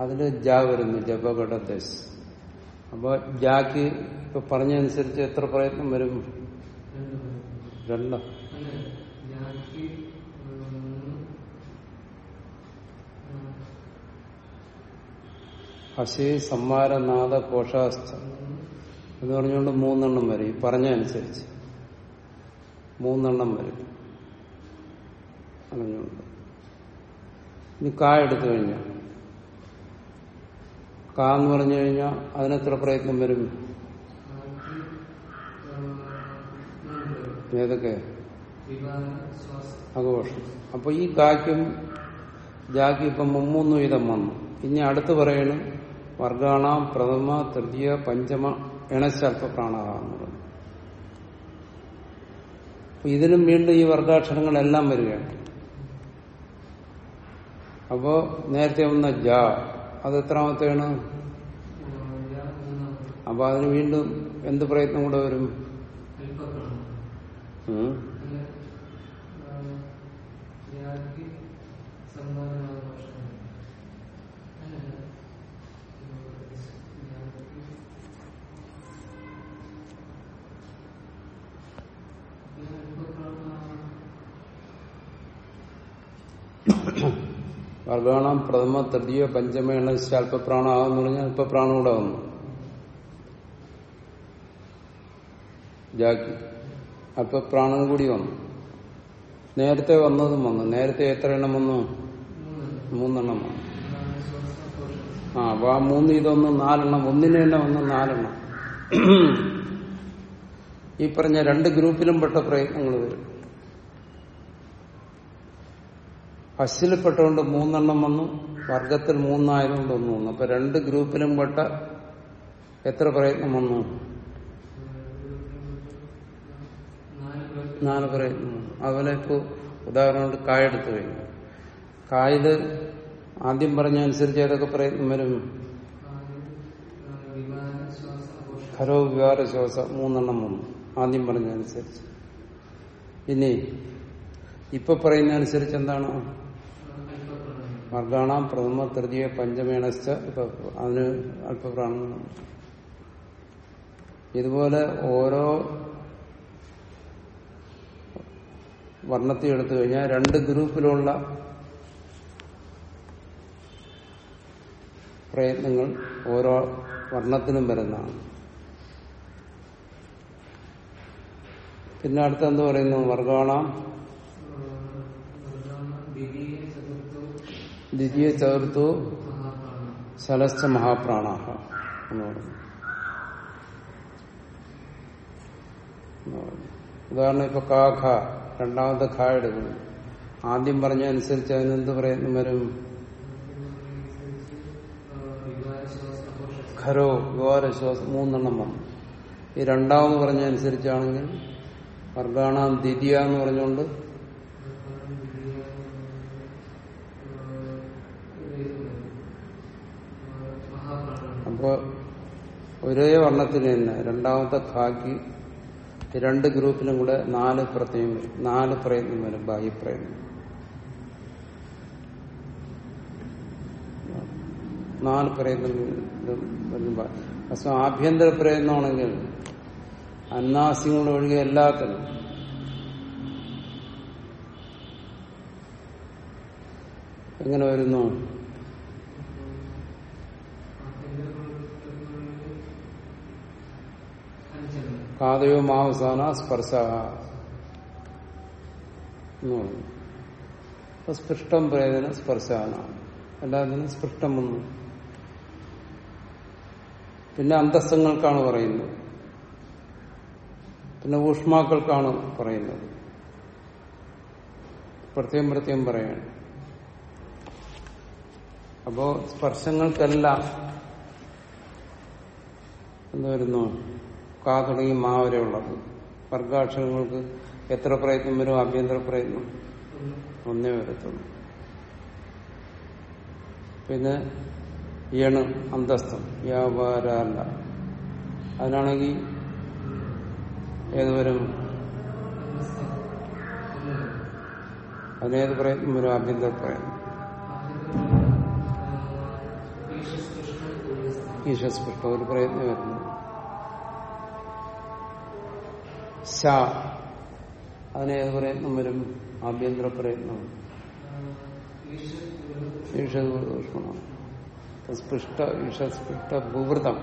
അതിൽ ജ വരുന്നു ജപകട ദസ് അപ്പൊ ജാക്ക് ഇപ്പൊ പറഞ്ഞനുസരിച്ച് എത്ര പ്രയത്നം വരും? രണ്ടോ ഹസി സംഹാരനാഥ കോഷാസ്ഥ എന്ന് പറഞ്ഞുകൊണ്ട് മൂന്നെണ്ണം വരെ. ഈ പറഞ്ഞ അനുസരിച്ച് മൂന്നെണ്ണം വരും. അറിഞ്ഞുകൊണ്ട്? ഇനി കാ എടുത്തു കഴിഞ്ഞാൽ കാ എന്ന് പറഞ്ഞു കഴിഞ്ഞാൽ അതിനെത്ര പ്രയത്നം വരും? ഏതൊക്കെ? ആഘോഷം അപ്പൊ ഈ കാക്കും ജാക്കും ഇപ്പം മുമ്മൂന്ന് വീതം വന്നു. ഇനി അടുത്ത് പറയണം വർഗാണ പ്രഥമ തൃതീയ പഞ്ചമ ഇണശൽപ്പ പ്രാണഹ എന്ന് ഇതിലും വീണ്ടും ഈ വർഗാക്ഷരങ്ങളെല്ലാം വരികയാണ്. അപ്പോ നേരത്തെ വന്ന ജ അത് എത്രാമത്തെയാണ്? അപ്പൊ അതിന് വീണ്ടും എന്ത് പ്രയത്നം കൂടെ വരും? വർഗാണം പ്രഥമ തൃതീയ പഞ്ചമേണ അല്പപ്രാണ എന്ന് പറഞ്ഞാൽ അല്പപ്രാണം കൂടെ വന്നു. ജാക്കി. അല്പപ്രാണം കൂടി വന്നു. നേരത്തെ വന്നതും വന്നു. നേരത്തെ എത്ര എണ്ണം വന്നു? മൂന്നെണ്ണം വന്നു. ആ അപ്പൊ ആ മൂന്ന് ഇതൊന്ന് നാലെണ്ണം ഒന്നിന് തന്നെ വന്ന് നാലെണ്ണം. ഈ പറഞ്ഞ രണ്ട് ഗ്രൂപ്പിലും പെട്ട പ്രയത്നങ്ങൾ വരും. ഹസ്സിൽപ്പെട്ടുകൊണ്ട് മൂന്നെണ്ണം വന്നു വർഗത്തിൽ മൂന്നായതുകൊണ്ട് ഒന്ന് വന്നു. അപ്പൊ രണ്ട് ഗ്രൂപ്പിലും പെട്ട എത്ര പ്രയത്നം വന്നു? നാല് പ്രയത്നം അതുപോലെ ഇപ്പോ ഉദാഹരണം കായെടുത്തു കഴിഞ്ഞു. കായിൽ ആദ്യം പറഞ്ഞ അനുസരിച്ച് ഏതൊക്കെ പ്രയത്നം വരും? ഖരോ വികാര ശ്വാസ മൂന്നെണ്ണം വന്നു. ആദ്യം പറഞ്ഞ അനുസരിച്ച്. ഇനി ഇപ്പൊ പറയുന്ന അനുസരിച്ച് എന്താണ്? വർഗാണാം പ്രഥമ തൃതീയ പഞ്ചമേണശ്ച. അതിന് അല്പപ്രാണ ഇതുപോലെ ഓരോ വർണത്തെ എടുത്തു കഴിഞ്ഞാൽ രണ്ട് ഗ്രൂപ്പിലുള്ള പ്രയത്നങ്ങൾ ഓരോ വർണത്തിനും വരുന്നതാണ്. പിന്നെ അടുത്ത് എന്ത് പറയുന്നു? വർഗാണാം ദ്വിതീയ ചതുർത്ഥോ സലസ്ത മഹാപ്രാണാഹ ഉദാഹരണം ഇപ്പൊ കാഖ രണ്ടാമത്തെ ഖ എടുക്കുന്നു. ആദ്യം പറഞ്ഞ അനുസരിച്ച് അതിനെന്ത് പ്രയത്നം വരും? ഖരോ ഘോരശ്വാസം മൂന്നെണ്ണം വന്നു. ഈ രണ്ടാമത് പറഞ്ഞ അനുസരിച്ചാണെങ്കിൽ വർഗാണാം ദ്വിതീയ എന്ന് പറഞ്ഞുകൊണ്ട് ഒരേ വർണത്തിന് തന്നെ രണ്ടാമത്തെ ഖാക്കി രണ്ട് ഗ്രൂപ്പിലും കൂടെ നാല് പ്രത്യം വരും. നാല് പ്രയത്നം വരും നാല് പ്രയത്നം വരും. പക്ഷെ ആഭ്യന്തര പ്രയത്നമാണെങ്കിൽ അന്നാസ്യങ്ങൾ ഒഴികെ എല്ലാത്തിനും. എങ്ങനെ വരുന്നു? കാതയോ മാവസാന സ്പർശ സ്പൃഷ്ടം പ്രേതന സ്പർശാന. എല്ലാത്തിനും സ്പൃഷ്ടം വന്നു പിന്നെ അന്തസ്സങ്ങൾക്കാണ് പറയുന്നത്. പിന്നെ ഊഷ്മാക്കൾക്കാണ് പറയുന്നത്. പ്രത്യേകം പ്രത്യേകം പറയാണ്. അപ്പോ സ്പർശങ്ങൾക്കെല്ലാം. എന്ത് വരുന്നു? കാ തുടങ്ങി മാ വരെ ഉള്ളത്. വർഗാക്ഷരങ്ങൾക്ക് എത്ര പ്രയത്നം വരും? ആഭ്യന്തര പ്രയത്നം? ഒന്നേ വരത്തുള്ളൂ. പിന്നെ യണ് അന്തസ്ഥം വ്യാപാരല്ല അതിനാണെങ്കിൽ ഏതുവരും അതിനേത് പ്രയത്നം വരും? ആഭ്യന്തര പ്രയത്നം. ഈശ്വസ്പൃഷ്ട ഒരു പ്രയത്നം വരുന്നു. ശ അതിനേത് പ്രയത്നം വരും? ആഭ്യന്തര പ്രയത്നം. ഭൂവൃതം.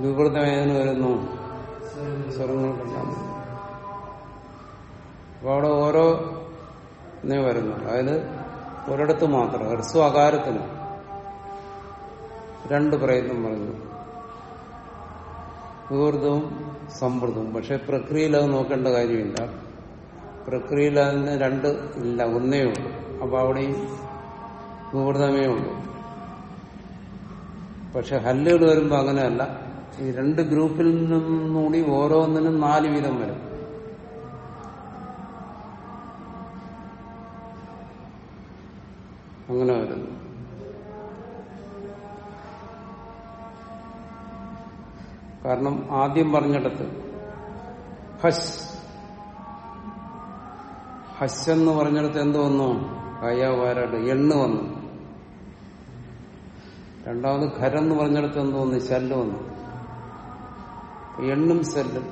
ഭൂവൃതം ഏതിന് വരുന്നു? സ്വരങ്ങൾക്കെല്ലാം അപ്പൊ അവിടെ ഓരോ വരുന്നു. അതായത് ഒരിടത്ത് മാത്രം ഹ്രസ്വ അകാരത്തിന് രണ്ട് പ്രയത്നം പറഞ്ഞു. വിവൃതവും സമ്പൃതവും പക്ഷെ പ്രക്രിയയിൽ അത് നോക്കേണ്ട കാര്യമില്ല. പ്രക്രിയയിൽ അതിന് രണ്ട് ഇല്ല ഒന്നേ ഉള്ളൂ. അപ്പൊ അവിടെ വിവൃതമേ ഉള്ളൂ. പക്ഷെ ഹല്ലുകൾ വരുമ്പോൾ അങ്ങനെയല്ല. ഈ രണ്ട് ഗ്രൂപ്പിൽ നിന്നും കൂടി ഓരോന്നിനും നാല് വീതം വരും. അങ്ങനെ വരുന്നു. കാരണം ആദ്യം പറഞ്ഞിടത്ത്. ഹസ്. ഹസ് എന്ന് പറഞ്ഞിടത്ത് എന്ത് വന്നു? കയ വാരാട്. എണ്ണ് വന്നു. രണ്ടാമത് ഖരെന്ന് പറഞ്ഞിടത്ത് എന്ത് വന്നു? ശല്ല് വന്നു. എണ്ണും സെല്ലും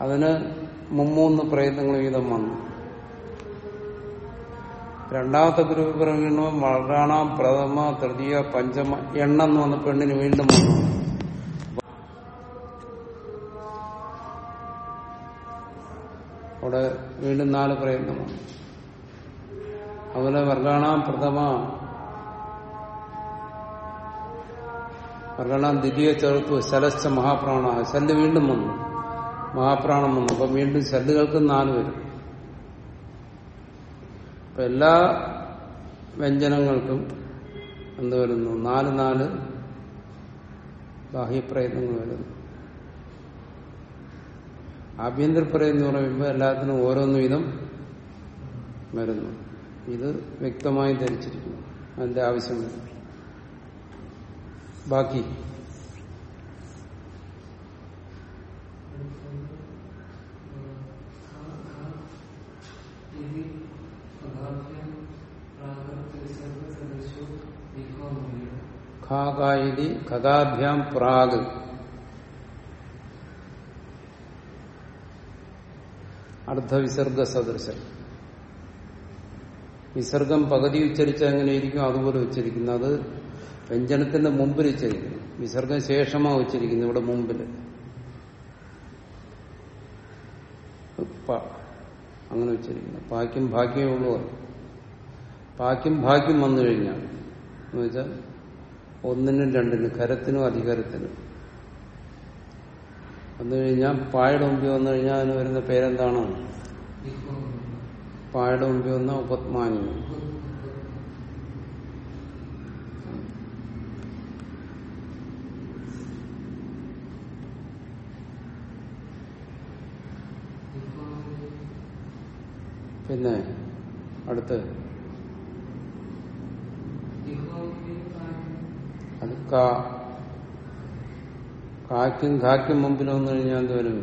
അതിന് മുമ്മൂന്ന് പ്രയത്നങ്ങൾ വീതം വന്നു. രണ്ടാമത്തെ പറയുമ്പോൾ വളരാണാം പ്രഥമ തൃതീയ പഞ്ചമ എണ്ണെന്ന് വന്ന പെണ്ണിന് വീണ്ടും വന്നു. അവിടെ വീണ്ടും നാല് പ്രയത്നമാണ്. അതുപോലെ വർഗാണാം പ്രഥമ. വർഗാണാം ദ്വിതീയ ചേർത്തു ശലശ്ച മഹാപ്രാണ ശൽ വീണ്ടും വന്നു. മഹാപ്രാണം വന്നു. അപ്പൊ വീണ്ടും ശല്ലുകൾക്ക് നാല് വരും. അപ്പൊ എല്ലാ വ്യഞ്ജനങ്ങൾക്കും എന്ത് വരുന്നു? നാല് നാല് ബാഹ്യപ്രയത്നങ്ങൾ വരുന്നു. ആഭ്യന്തര പ്രയത്നം എന്ന് പറയുമ്പോൾ എല്ലാത്തിനും ഓരോന്ന് വീതം വരുന്നു. ഇത് വ്യക്തമായി ധരിച്ചിരിക്കുന്നു. അതിന്റെ ആവശ്യമില്ല ബാക്കി. ഖാഗായി ഖഗാഭ്യാം പ്രാഗ്. അർദ്ധവിസർഗ സദൃശം വിസർഗം പകുതി ഉച്ചരിച്ച എങ്ങനെയിരിക്കും? അതുപോലെ ഉച്ചരിക്കുന്നു. അത് വ്യഞ്ജനത്തിന്റെ മുമ്പിൽ ഉച്ചരിക്കുന്നു. വിസർഗം ശേഷമാ ഉച്ചരിക്കുന്നു ഇവിടെ മുമ്പിൽ പ അങ്ങനെ ഉച്ചരിക്കുന്നു. പാക്കും ഭാഗ്യമേ ഉള്ളൂ പാക്കും ഭാഗ്യം വന്നു കഴിഞ്ഞാൽ എന്ന് വെച്ചാൽ ഒന്നിനും രണ്ടിനും കരത്തിനും അധികാരത്തിനും വന്നു കഴിഞ്ഞാൽ പായുടെ മുമ്പിൽ വന്നു കഴിഞ്ഞാൽ അതിന് വരുന്ന പേരെന്താണ്? പായുടെ മുമ്പിൽ വന്ന ഉപത്മാനി. പിന്നെ അടുത്ത്. അത് കാ. കാക്കും കാക്കും മുമ്പിൽ വന്നു കഴിഞ്ഞാൽ എന്ത് വരും?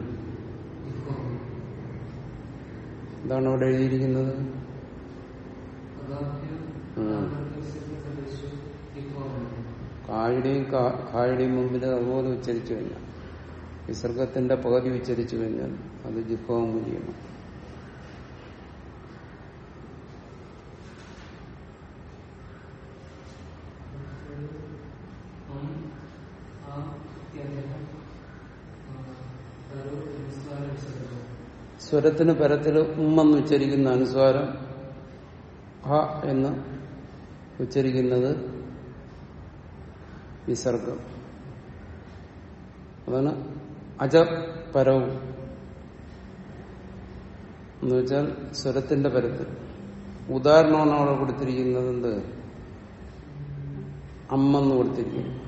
എന്താണ് അവിടെ എഴുതിയിരിക്കുന്നത്. കായുടെയും കായുടെയും മുമ്പിൽ അതുപോലെ ഉച്ചരിച്ചു കഴിഞ്ഞാൽ വിസർഗത്തിന്റെ പകുതി ഉച്ചരിച്ചു കഴിഞ്ഞാൽ അത് ജിഹ്വാമൂല്യമാണ് സ്വരത്തിന് പരത്തിൽ ഉമ്മെന്ന് ഉച്ചരിക്കുന്ന അനുസ്വാരം ഹ എന്ന് ഉച്ചരിക്കുന്നത് വിസർഗം അതാണ് അജപരവും. എന്ന് വെച്ചാൽ സ്വരത്തിന്റെ പരത്തിൽ. ഉദാഹരണമാണ് അവിടെ കൊടുത്തിരിക്കുന്നത് എന്ത്? അമ്മെന്ന് കൊടുത്തിരിക്കുന്നു.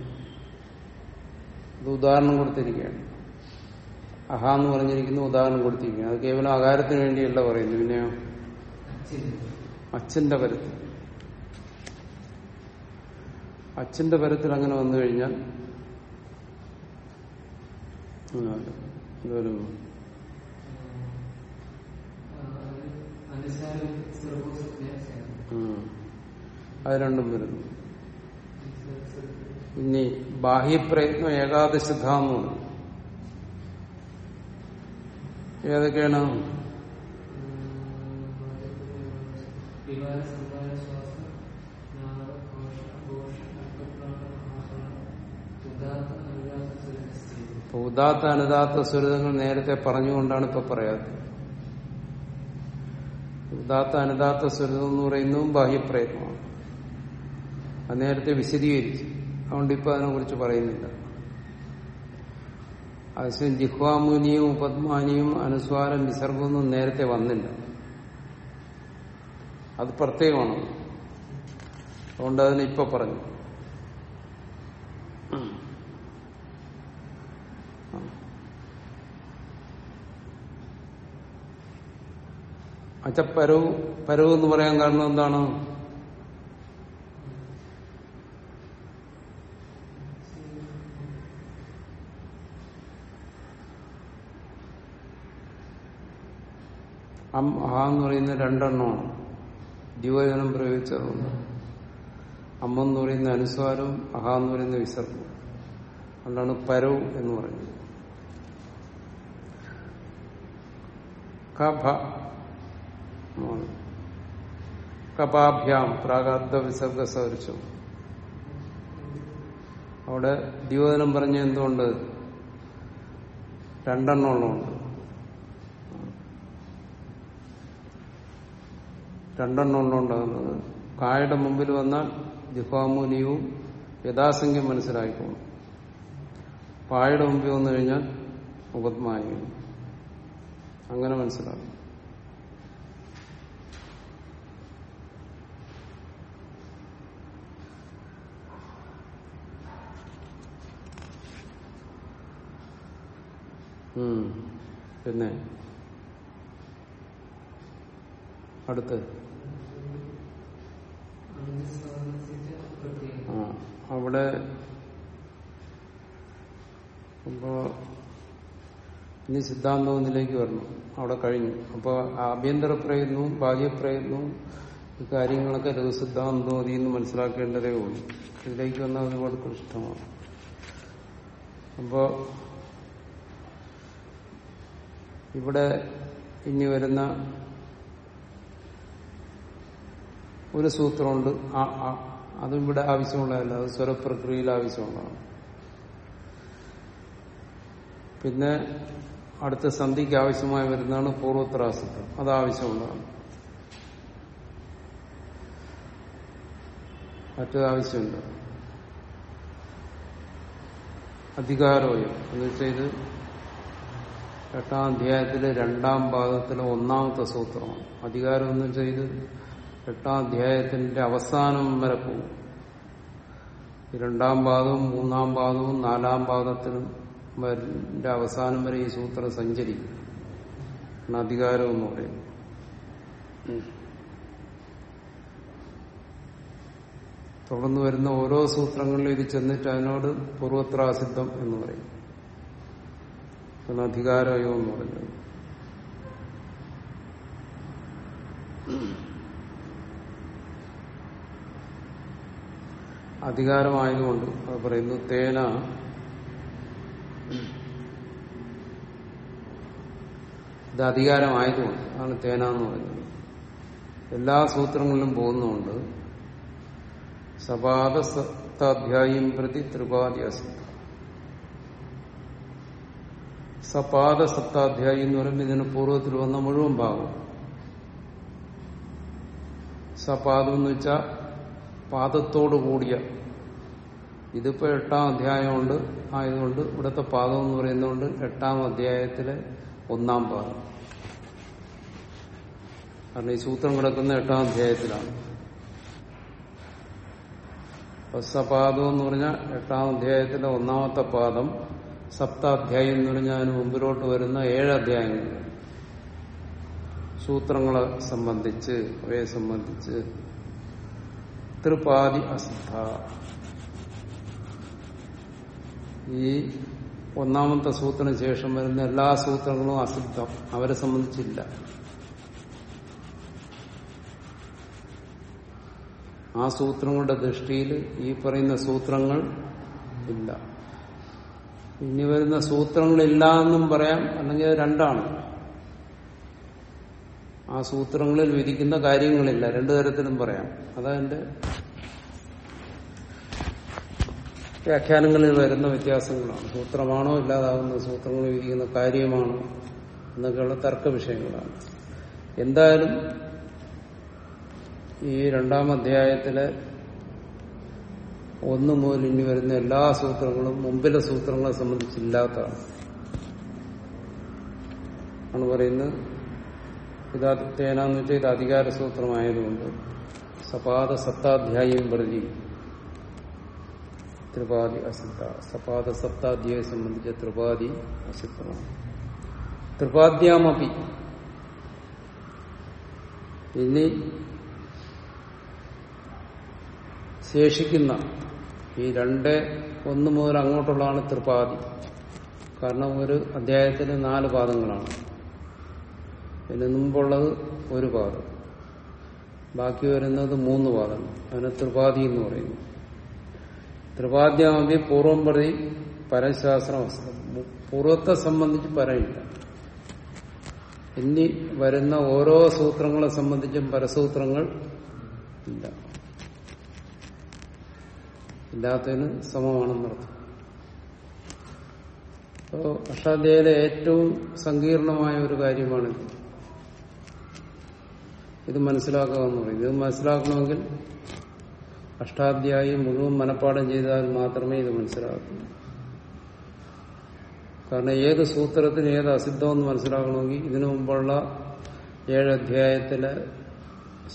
അത് ഉദാഹരണം കൊടുത്തിരിക്കുകയാണ്. അഹ എന്ന് പറഞ്ഞിരിക്കുന്ന ഉദാഹരണം കൊടുത്തിരിക്കുന്നു. അത് കേവലം അകാരത്തിന് വേണ്ടിയല്ല പറയുന്നു പിന്നെയോ അച്ഛന്റെ പരത്തിൽ. അച്ഛന്റെ പരത്തിൽ അങ്ങനെ വന്നു കഴിഞ്ഞാൽ ഇതൊരു അത് രണ്ടും വരുന്നു. ഇനി ബാഹ്യപ്രയത്നം ഏകാദശിധ എന്ന്. പറഞ്ഞു ഏതൊക്കെയാണ്? ഉദാത്ത അനുദാത്ത സ്വരിതങ്ങൾ നേരത്തെ പറഞ്ഞുകൊണ്ടാണ് ഇപ്പൊ പറയാത്തത്. ഉദാത്ത അനുദാത്ത സ്വരിതം എന്ന് പറയുന്നതും ബാഹ്യപ്രയത്നമാണ് അത് നേരത്തെ വിശദീകരിച്ചു. അതുകൊണ്ട് ഇപ്പൊ അതിനെ കുറിച്ച് പറയുന്നില്ല. അതേസമയം ജിഹ്വാമുനിയും ഉപദ്മാനിയും അനുസ്വാരം വിസർഗമൊന്നും നേരത്തെ വന്നില്ല. അത് പ്രത്യേകമാണ്. അതുകൊണ്ട് അതിന് ഇപ്പൊ പറഞ്ഞു. അച്ഛ പരവ് പരവ് എന്ന് പറയാൻ കാരണം എന്താണ്? അം ആ എന്ന് പറയുന്ന രണ്ടെണ്ണമാണ്. ദിവജനം പ്രയോഗിച്ചതുകൊണ്ട് അമ്മ എന്ന് പറയുന്ന അനുസ്വാരവും അഹ എന്ന് പറയുന്ന വിസർഗവും അതുകൊണ്ടാണ് പരവ് എന്ന് പറയുന്നത്. കഭ കപാഭ്യാം പ്രാഗാബ്ദ വിസർഗ സഹരിച്ചു അവിടെ ദ്യോതനം പറഞ്ഞ എന്തുകൊണ്ട്? രണ്ടെണ്ണമുള്ളതുകൊണ്ട് രണ്ടെണ്ണം ഉള്ളതുകൊണ്ടാകുന്നത് കായുടെ മുമ്പിൽ വന്നാൽ ജിഹ്വാമൂനിയവും യഥാസംഖ്യം മനസ്സിലായിക്കോളും. പായുടെ മുമ്പിൽ വന്നു കഴിഞ്ഞാൽ ഉപത്മായും അങ്ങനെ മനസ്സിലാക്കും പിന്നെ അടുത്ത്. ആ അവിടെ അപ്പോ ഇനി സിദ്ധാന്തത്തിലേക്ക് വരണം. അവിടെ കഴിഞ്ഞു. അപ്പോൾ ആഭ്യന്തര പ്രയത്നവും ബാഹ്യപ്രയത്നവും ഈ കാര്യങ്ങളൊക്കെ ലഘുസിദ്ധാന്തവും എന്ന് മനസ്സിലാക്കേണ്ടതേ ഉള്ളൂ. ഇതിലേക്ക് വന്നാൽ ഒരുപാട് കൃഷ്ടമാണ്. അപ്പോ ഇവിടെ ഇനി വരുന്ന ഒരു സൂത്രമുണ്ട്. ആ അതും ഇവിടെ ആവശ്യമുള്ളതല്ല. അത് സ്വരപ്രക്രിയയിൽ ആവശ്യമുള്ളതാണ്. പിന്നെ അടുത്ത സന്ധിക്ക് ആവശ്യമായി വരുന്നതാണ് പൂർവോത്രാസൂത്രം അത് ആവശ്യമുള്ളതാണ്. മറ്റത് ആവശ്യമുണ്ട്. അധികാരോയം. എന്ന് വെച്ചാൽ ഇത് എട്ടാം അധ്യായത്തിലെ രണ്ടാം ഭാഗത്തിലെ ഒന്നാമത്തെ സൂത്രമാണ്. അധികാരം എന്ന് വെച്ചാൽ ഇത് എട്ടാം അധ്യായത്തിന്റെ അവസാനം വരെ പോകും. രണ്ടാം പാദവും മൂന്നാം പാദവും നാലാം പാദത്തിനും അവസാനം വരെ ഈ സൂത്രം സഞ്ചരിക്കും. അധികാരം എന്ന് പറയും തുടർന്ന് വരുന്ന ഓരോ സൂത്രങ്ങളിലും ഇത് ചെന്നിട്ട് അതിനോട് പൂർവത്രാസിദ്ധം എന്ന് പറയും. അധികാരയോ എന്ന് പറയുന്നത്. അധികാരമായതുകൊണ്ട് അത് പറയുന്നു തേന. ഇത് അധികാരമായതുകൊണ്ട് അതാണ് തേന എന്ന് പറയുന്നത്. എല്ലാ സൂത്രങ്ങളിലും പോകുന്നുണ്ട് സപാദ സപ്താധ്യായം പ്രതി ത്രിപാദി അസിദ്ധ സപാദ സപ്താധ്യായി എന്ന് പറയുമ്പോൾ ഇതിന് പൂർവത്തിൽ വന്ന മുഴുവൻ ഭാഗം സപാദം എന്ന് വെച്ചാൽ പാദത്തോടു കൂടിയ ഇതിപ്പോ എട്ടാം അധ്യായമുണ്ട്. ആയതുകൊണ്ട് ഇവിടുത്തെ പാദം എന്ന് പറയുന്നതുകൊണ്ട് എട്ടാം അധ്യായത്തിലെ ഒന്നാം പാദം. കാരണം ഈ സൂത്രം കിടക്കുന്ന എട്ടാം അധ്യായത്തിലാണ്. സപാദം എന്ന് പറഞ്ഞാൽ എട്ടാം അധ്യായത്തിലെ ഒന്നാമത്തെ പാദം സപ്താധ്യായം എന്ന് പറഞ്ഞാൽ അതിന് മുമ്പിലോട്ട് വരുന്ന ഏഴ് അധ്യായങ്ങൾ. സൂത്രങ്ങളെ സംബന്ധിച്ച് അവയെ സംബന്ധിച്ച് ത്രിപാതി അസിദ്ധ. ഈ ഒന്നാമത്തെ സൂത്രത്തിന് ശേഷം വരുന്ന എല്ലാ സൂത്രങ്ങളും അസിദ്ധം. അവരെ സംബന്ധിച്ചില്ല. ആ സൂത്രങ്ങളുടെ ദൃഷ്ടിയിൽ ഈ പറയുന്ന സൂത്രങ്ങൾ ഇല്ല. ഇനി വരുന്ന സൂത്രങ്ങളില്ല എന്നും പറയാം. അല്ലെങ്കിൽ രണ്ടാണ്. ആ സൂത്രങ്ങളിൽ വിധിക്കുന്ന കാര്യങ്ങളില്ല. രണ്ടു തരത്തിലും പറയാം. അതെന്റെ വ്യാഖ്യാനങ്ങളിൽ വരുന്ന വ്യത്യാസങ്ങളാണ്. സൂത്രമാണോ ഇല്ലാതാകുന്നത് സൂത്രങ്ങൾ വിധിക്കുന്ന കാര്യമാണോ എന്നൊക്കെയുള്ള തർക്ക വിഷയങ്ങളാണ്. എന്തായാലും ഈ രണ്ടാം അധ്യായത്തിലെ ഒന്ന് മുതൽ ഇനി വരുന്ന എല്ലാ സൂത്രങ്ങളും മുമ്പിലെ സൂത്രങ്ങളെ സംബന്ധിച്ചില്ലാത്തതാണ് ആണ് പറയുന്നത് ഇതാത്തേനാന്ന് വെച്ചാൽ ഇത് അധികാരസൂത്രമായതുകൊണ്ട് സപാദ സപ്താധ്യായം പ്രതി ത്രിപാതി അസിദ്ധ സപാദ സപ്താധ്യായെ സംബന്ധിച്ച ത്രിപാതി അസിദ്ധമാണ്. ത്രിപാദ്യാമപി. ഇനി ശേഷിക്കുന്ന ഈ രണ്ട് ഒന്ന് മുതൽ അങ്ങോട്ടുള്ളതാണ് ത്രിപാതി കാരണം ഒരു അധ്യായത്തിന് നാല് പാദങ്ങളാണ്. ഇതിന് മുമ്പുള്ളത് ഒരു പാദം. ബാക്കി വരുന്നത് മൂന്ന് പാദം അതിന് ത്രിപാതി എന്ന് പറയുന്നു. ത്രിപാദ്യാമി പൂർവം പ്രതി പരശാസ്ത്രം പൂർവത്തെ സംബന്ധിച്ച് പരമില്ല. ഇനി വരുന്ന ഓരോ സൂത്രങ്ങളെ സംബന്ധിച്ചും പരസൂത്രങ്ങൾ ഇല്ല. ഇല്ലാത്തതിന് സമമാണെന്നർത്ഥം അപ്പോ അഷ്ടാധ്യായിലെ ഏറ്റവും സങ്കീർണമായ ഒരു കാര്യമാണിത്. ഇത് മനസ്സിലാക്കുക എന്ന് പറയും. ഇത് മനസ്സിലാക്കണമെങ്കിൽ അഷ്ടാധ്യായി മുഴുവൻ മനഃപ്പാഠം ചെയ്താൽ മാത്രമേ ഇത് മനസ്സിലാക്കൂ കാരണം ഏത് സൂത്രത്തിന് ഏത് അസിദ്ധമെന്ന് മനസ്സിലാക്കണമെങ്കിൽ ഇതിനു മുമ്പുള്ള ഏഴ് അധ്യായത്തിലെ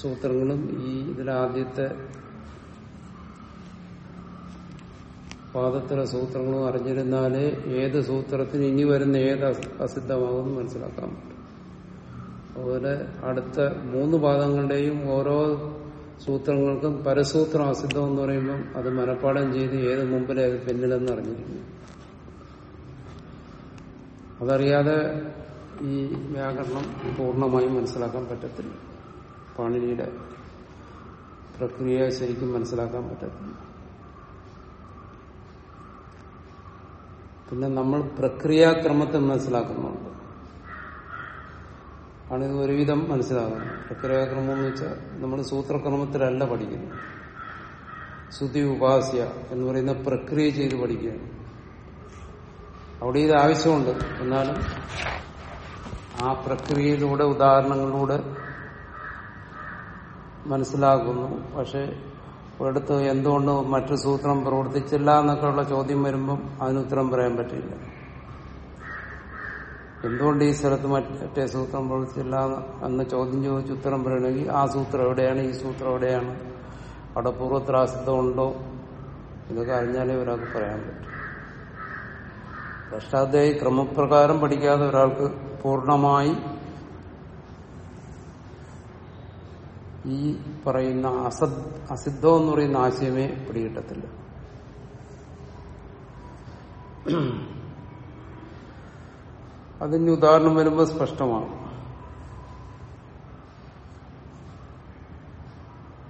സൂത്രങ്ങളും ഈ ഇതിലെ ആദ്യത്തെ പാദത്തിലെ സൂത്രങ്ങളും അറിഞ്ഞിരുന്നാലേ ഏത് സൂത്രത്തിന് ഇനി വരുന്ന ഏത് അസിദ്ധമാകുമെന്ന് മനസ്സിലാക്കാൻ പറ്റും. അതുപോലെ അടുത്ത മൂന്ന് പാദങ്ങളുടെയും ഓരോ സൂത്രങ്ങൾക്കും പരസൂത്രം അസിദ്ധം എന്ന് പറയുമ്പം അത് മനഃപ്പാടം ചെയ്ത് ഏത് മുമ്പിലെ ഏത് പിന്നിലെന്ന് അറിഞ്ഞിരിക്കുന്നു. അതറിയാതെ ഈ വ്യാകരണം പൂർണമായും മനസ്സിലാക്കാൻ പറ്റത്തില്ല. പാണിനിയുടെ പ്രക്രിയ ശരിക്കും മനസ്സിലാക്കാൻ പറ്റത്തില്ല. പിന്നെ നമ്മൾ പ്രക്രിയാക്രമത്തെ മനസ്സിലാക്കുന്നുണ്ട്. ആണിത് ഒരുവിധം മനസ്സിലാകുന്നത്. പ്രക്രിയാക്രമം എന്ന് വെച്ചാൽ നമ്മൾ സൂത്രക്രമത്തിലല്ല പഠിക്കുന്നത്. ശ്രുതി ഉപാസ്യ എന്ന് പറയുന്ന പ്രക്രിയ ചെയ്ത് പഠിക്കുകയാണ്. അവിടെ ഇത് ആവശ്യമുണ്ട്. എന്നാലും ആ പ്രക്രിയയിലൂടെ ഉദാഹരണങ്ങളിലൂടെ മനസ്സിലാക്കുന്നു. പക്ഷെ ഒരിടത്ത് എന്തുകൊണ്ട് മറ്റു സൂത്രം പ്രവർത്തിച്ചില്ല എന്നൊക്കെയുള്ള ചോദ്യം വരുമ്പം അതിന് ഉത്തരം പറയാൻ പറ്റില്ല. എന്തുകൊണ്ട് ഈ സ്ഥലത്ത് മറ്റേ സൂത്രം പ്രവർത്തിച്ചില്ല എന്ന് ചോദ്യം ചോദിച്ച് ഉത്തരം പറയണമെങ്കിൽ ആ സൂത്രം എവിടെയാണ്? ഈ സൂത്രം എവിടെയാണ്? അവിടെ പൂർവത്രാസിദ്ധം ഉണ്ടോ ഇതൊക്കെ അറിഞ്ഞാലേ ഒരാൾക്ക് പറയാൻ പറ്റും. അഷ്ടാധ്യായി ക്രമപ്രകാരം പഠിക്കാതെ ഒരാൾക്ക് പൂർണമായി ഈ പറയുന്ന അസദ് അസിദ്ധം എന്ന് പറയുന്ന ആശയമേ പിടികിട്ടത്തില്ല. അതിന് ഉദാഹരണം വരുമ്പോൾ സ്പഷ്ടമാണ്.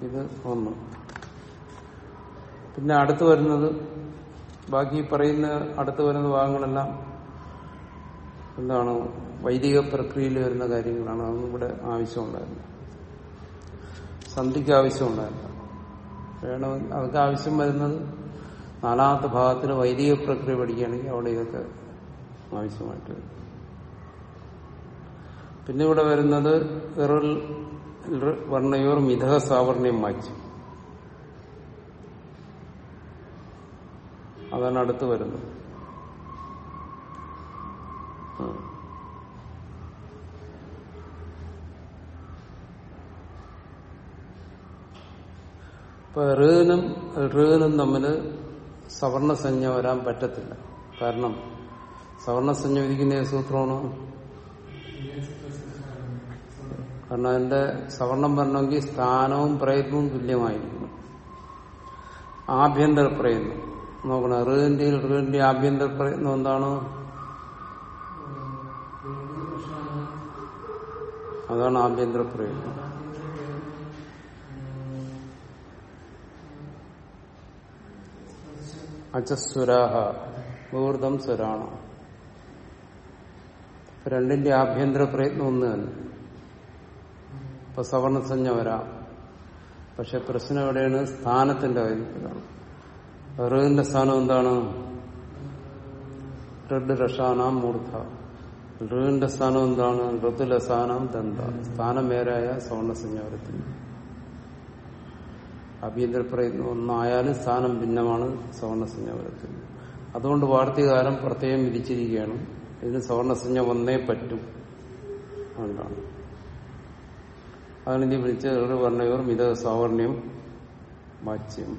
ഇത് ഒന്ന്. പിന്നെ അടുത്ത് വരുന്നത് ബാക്കി പറയുന്ന അടുത്ത് വരുന്ന ഭാഗങ്ങളെല്ലാം എന്താണ് വൈദിക പ്രക്രിയയിൽ വരുന്ന കാര്യങ്ങളാണ്. അതൊന്നും ഇവിടെ ആവശ്യമുണ്ടായിരുന്നു സന്ധിക്ക് ആവശ്യമുണ്ടായിരുന്നു വേണമെങ്കിൽ അതൊക്കെ ആവശ്യം വരുന്നത് നാലാമത്തെ ഭാഗത്തിന് വൈദിക പ്രക്രിയ പഠിക്കുകയാണെങ്കിൽ അവിടെ ഇതൊക്കെ ആവശ്യമായിട്ട് വരും പിന്നെ ഇവിടെ വരുന്നത് ഇറൽ വർണയോർ മിഥക സാവർണ്യം മാറ്റി. അതാണ് അടുത്ത് വരുന്നത്. ഇപ്പൊ ഋനും ഋനും തമ്മിൽ സവർണസഞ്ജ വരാൻ പറ്റത്തില്ല. കാരണം സവർണസഞ്ജ വിധിക്കുന്ന സൂത്രമാണ്? കാരണം അതിന്റെ സവർണം വരണമെങ്കിൽ സ്ഥാനവും പ്രയത്നവും തുല്യമായിരിക്കണം. ആഭ്യന്തര പ്രയത്നം. നോക്കണം ഋതിന്റെ ഋതിന്റെ ആഭ്യന്തര പ്രയത്നം എന്താണ്? അതാണ് ആഭ്യന്തര പ്രയത്നം. അചസ്വരാഹ ഊർദ്ധം സ്വരാണ രണ്ടിന്റെ ആഭ്യന്തര പ്രയത്നം ഒന്ന് തന്നെ. ഇപ്പൊ സവർണസഞ്ജ വരാം. പക്ഷെ പ്രശ്നം എവിടെയാണ്? സ്ഥാനത്തിന്റെ കാര്യത്തിലാണ് ഋതിന്റെ സ്ഥാനം എന്താണ്? റെഡ് രഷാനാം മൂർധ. ഋവിന്റെ സ്ഥാനം എന്താണ്? ഋതുലസാനം ദന്ത. സ്ഥാനം വേറായ സവർണസഞ്ജാവരത്തിന് ആഭ്യന്തര പ്രയത്നം ഒന്നായാലും സ്ഥാനം ഭിന്നമാണ് സവർണസഞ്ജാവരത്തിന് അതുകൊണ്ട് വാർത്തകാലം പ്രത്യേകം വിധിച്ചിരിക്കുകയാണ്. ഇതിന് സവർണസഞ്ജ വന്നേ പറ്റും. അതുകൊണ്ടാണ്. അതാണ് ഇനി വിളിച്ച വർണയോർ മിത സാവർണ്യം വാച്യം.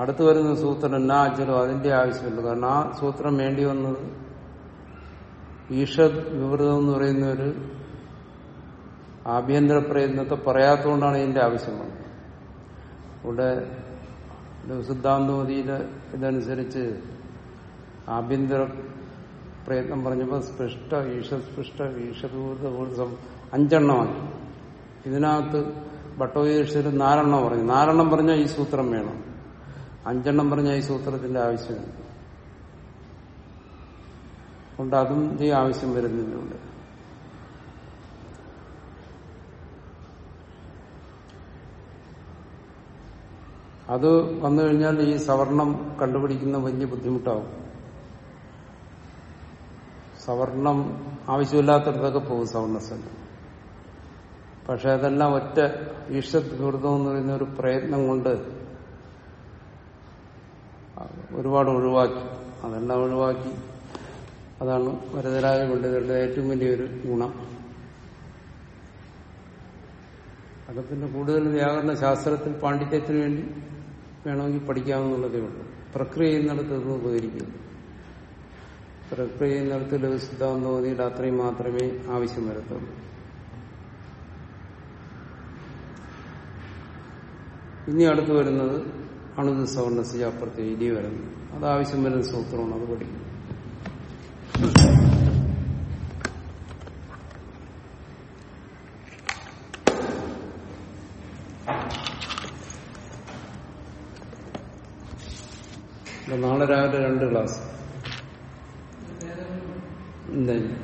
അടുത്തു വരുന്ന സൂത്രം എന്നാ അച്ഛനും അതിന്റെ ആവശ്യമുണ്ട് കാരണം ആ സൂത്രം വേണ്ടി വന്നത് ഈഷദ് വിവൃതം എന്ന് പറയുന്ന ഒരു ആഭ്യന്തര പ്രയത്നത്തെ പറയാത്തതുകൊണ്ടാണ് ഇതിന്റെ ആവശ്യം വന്നത്. ഇവിടെ സിദ്ധാന്തമതിയിലെ ഇതനുസരിച്ച് ആഭ്യന്തര പ്രയത്നം പറഞ്ഞപ്പോൾ സ്പൃഷ്ട ഈശസ്പൃഷ്ട ഈഷദൂർദ്ധ ഊർജം അഞ്ചെണ്ണമാക്കി ഇതിനകത്ത് ഭട്ടോയീശ്വർ നാലെണ്ണം പറഞ്ഞു. നാലെണ്ണം പറഞ്ഞാൽ ഈ സൂത്രം വേണം. അഞ്ചെണ്ണം പറഞ്ഞാൽ ഈ സൂത്രത്തിന്റെ ആവശ്യമില്ല അതുകൊണ്ട് അതും ഈ ആവശ്യം വരുന്നതിനുണ്ട് അത് വന്നു കഴിഞ്ഞാൽ ഈ സവർണം കണ്ടുപിടിക്കുന്ന വലിയ ബുദ്ധിമുട്ടാവും. സവർണം ആവശ്യമില്ലാത്തടത്തൊക്കെ പോകും സവർണസംഖ്യ പക്ഷെ അതെല്ലാം ഒറ്റ ഈഷത് എന്ന് പറയുന്ന ഒരു പ്രയത്നം കൊണ്ട് ഒരുപാട് ഒഴിവാക്കി. അതെല്ലാം ഒഴിവാക്കി. അതാണ് വരതരായ പണ്ഡിതരുടെ ഏറ്റവും വലിയൊരു ഗുണം. അത് പിന്നെ കൂടുതൽ വ്യാകരണ ശാസ്ത്രത്തിൽ പാണ്ഡിത്യത്തിന് വേണ്ടി വേണമെങ്കിൽ പഠിക്കാമെന്നുള്ളതേ ഉള്ളൂ. പ്രക്രിയ ചെയ്യുന്നിടത്ത് ഇതൊന്നും ഉപകരിക്കില്ല നിർത്തി സിദ്ധാന്തം തോന്നിയിട്ട് അത്രയും മാത്രമേ ആവശ്യം വരത്തുള്ളൂ. ഇനി അടുത്ത് വരുന്നത് അണുത് സവർണസിജ അപ്പുറത്തെ ഇനി വരുന്നു അത് ആവശ്യം വരുന്ന സൂത്രമാണ് അത് പഠിക്കും. നാളെ രാവിലെ രണ്ട് ക്ലാസ് എന്തായാലും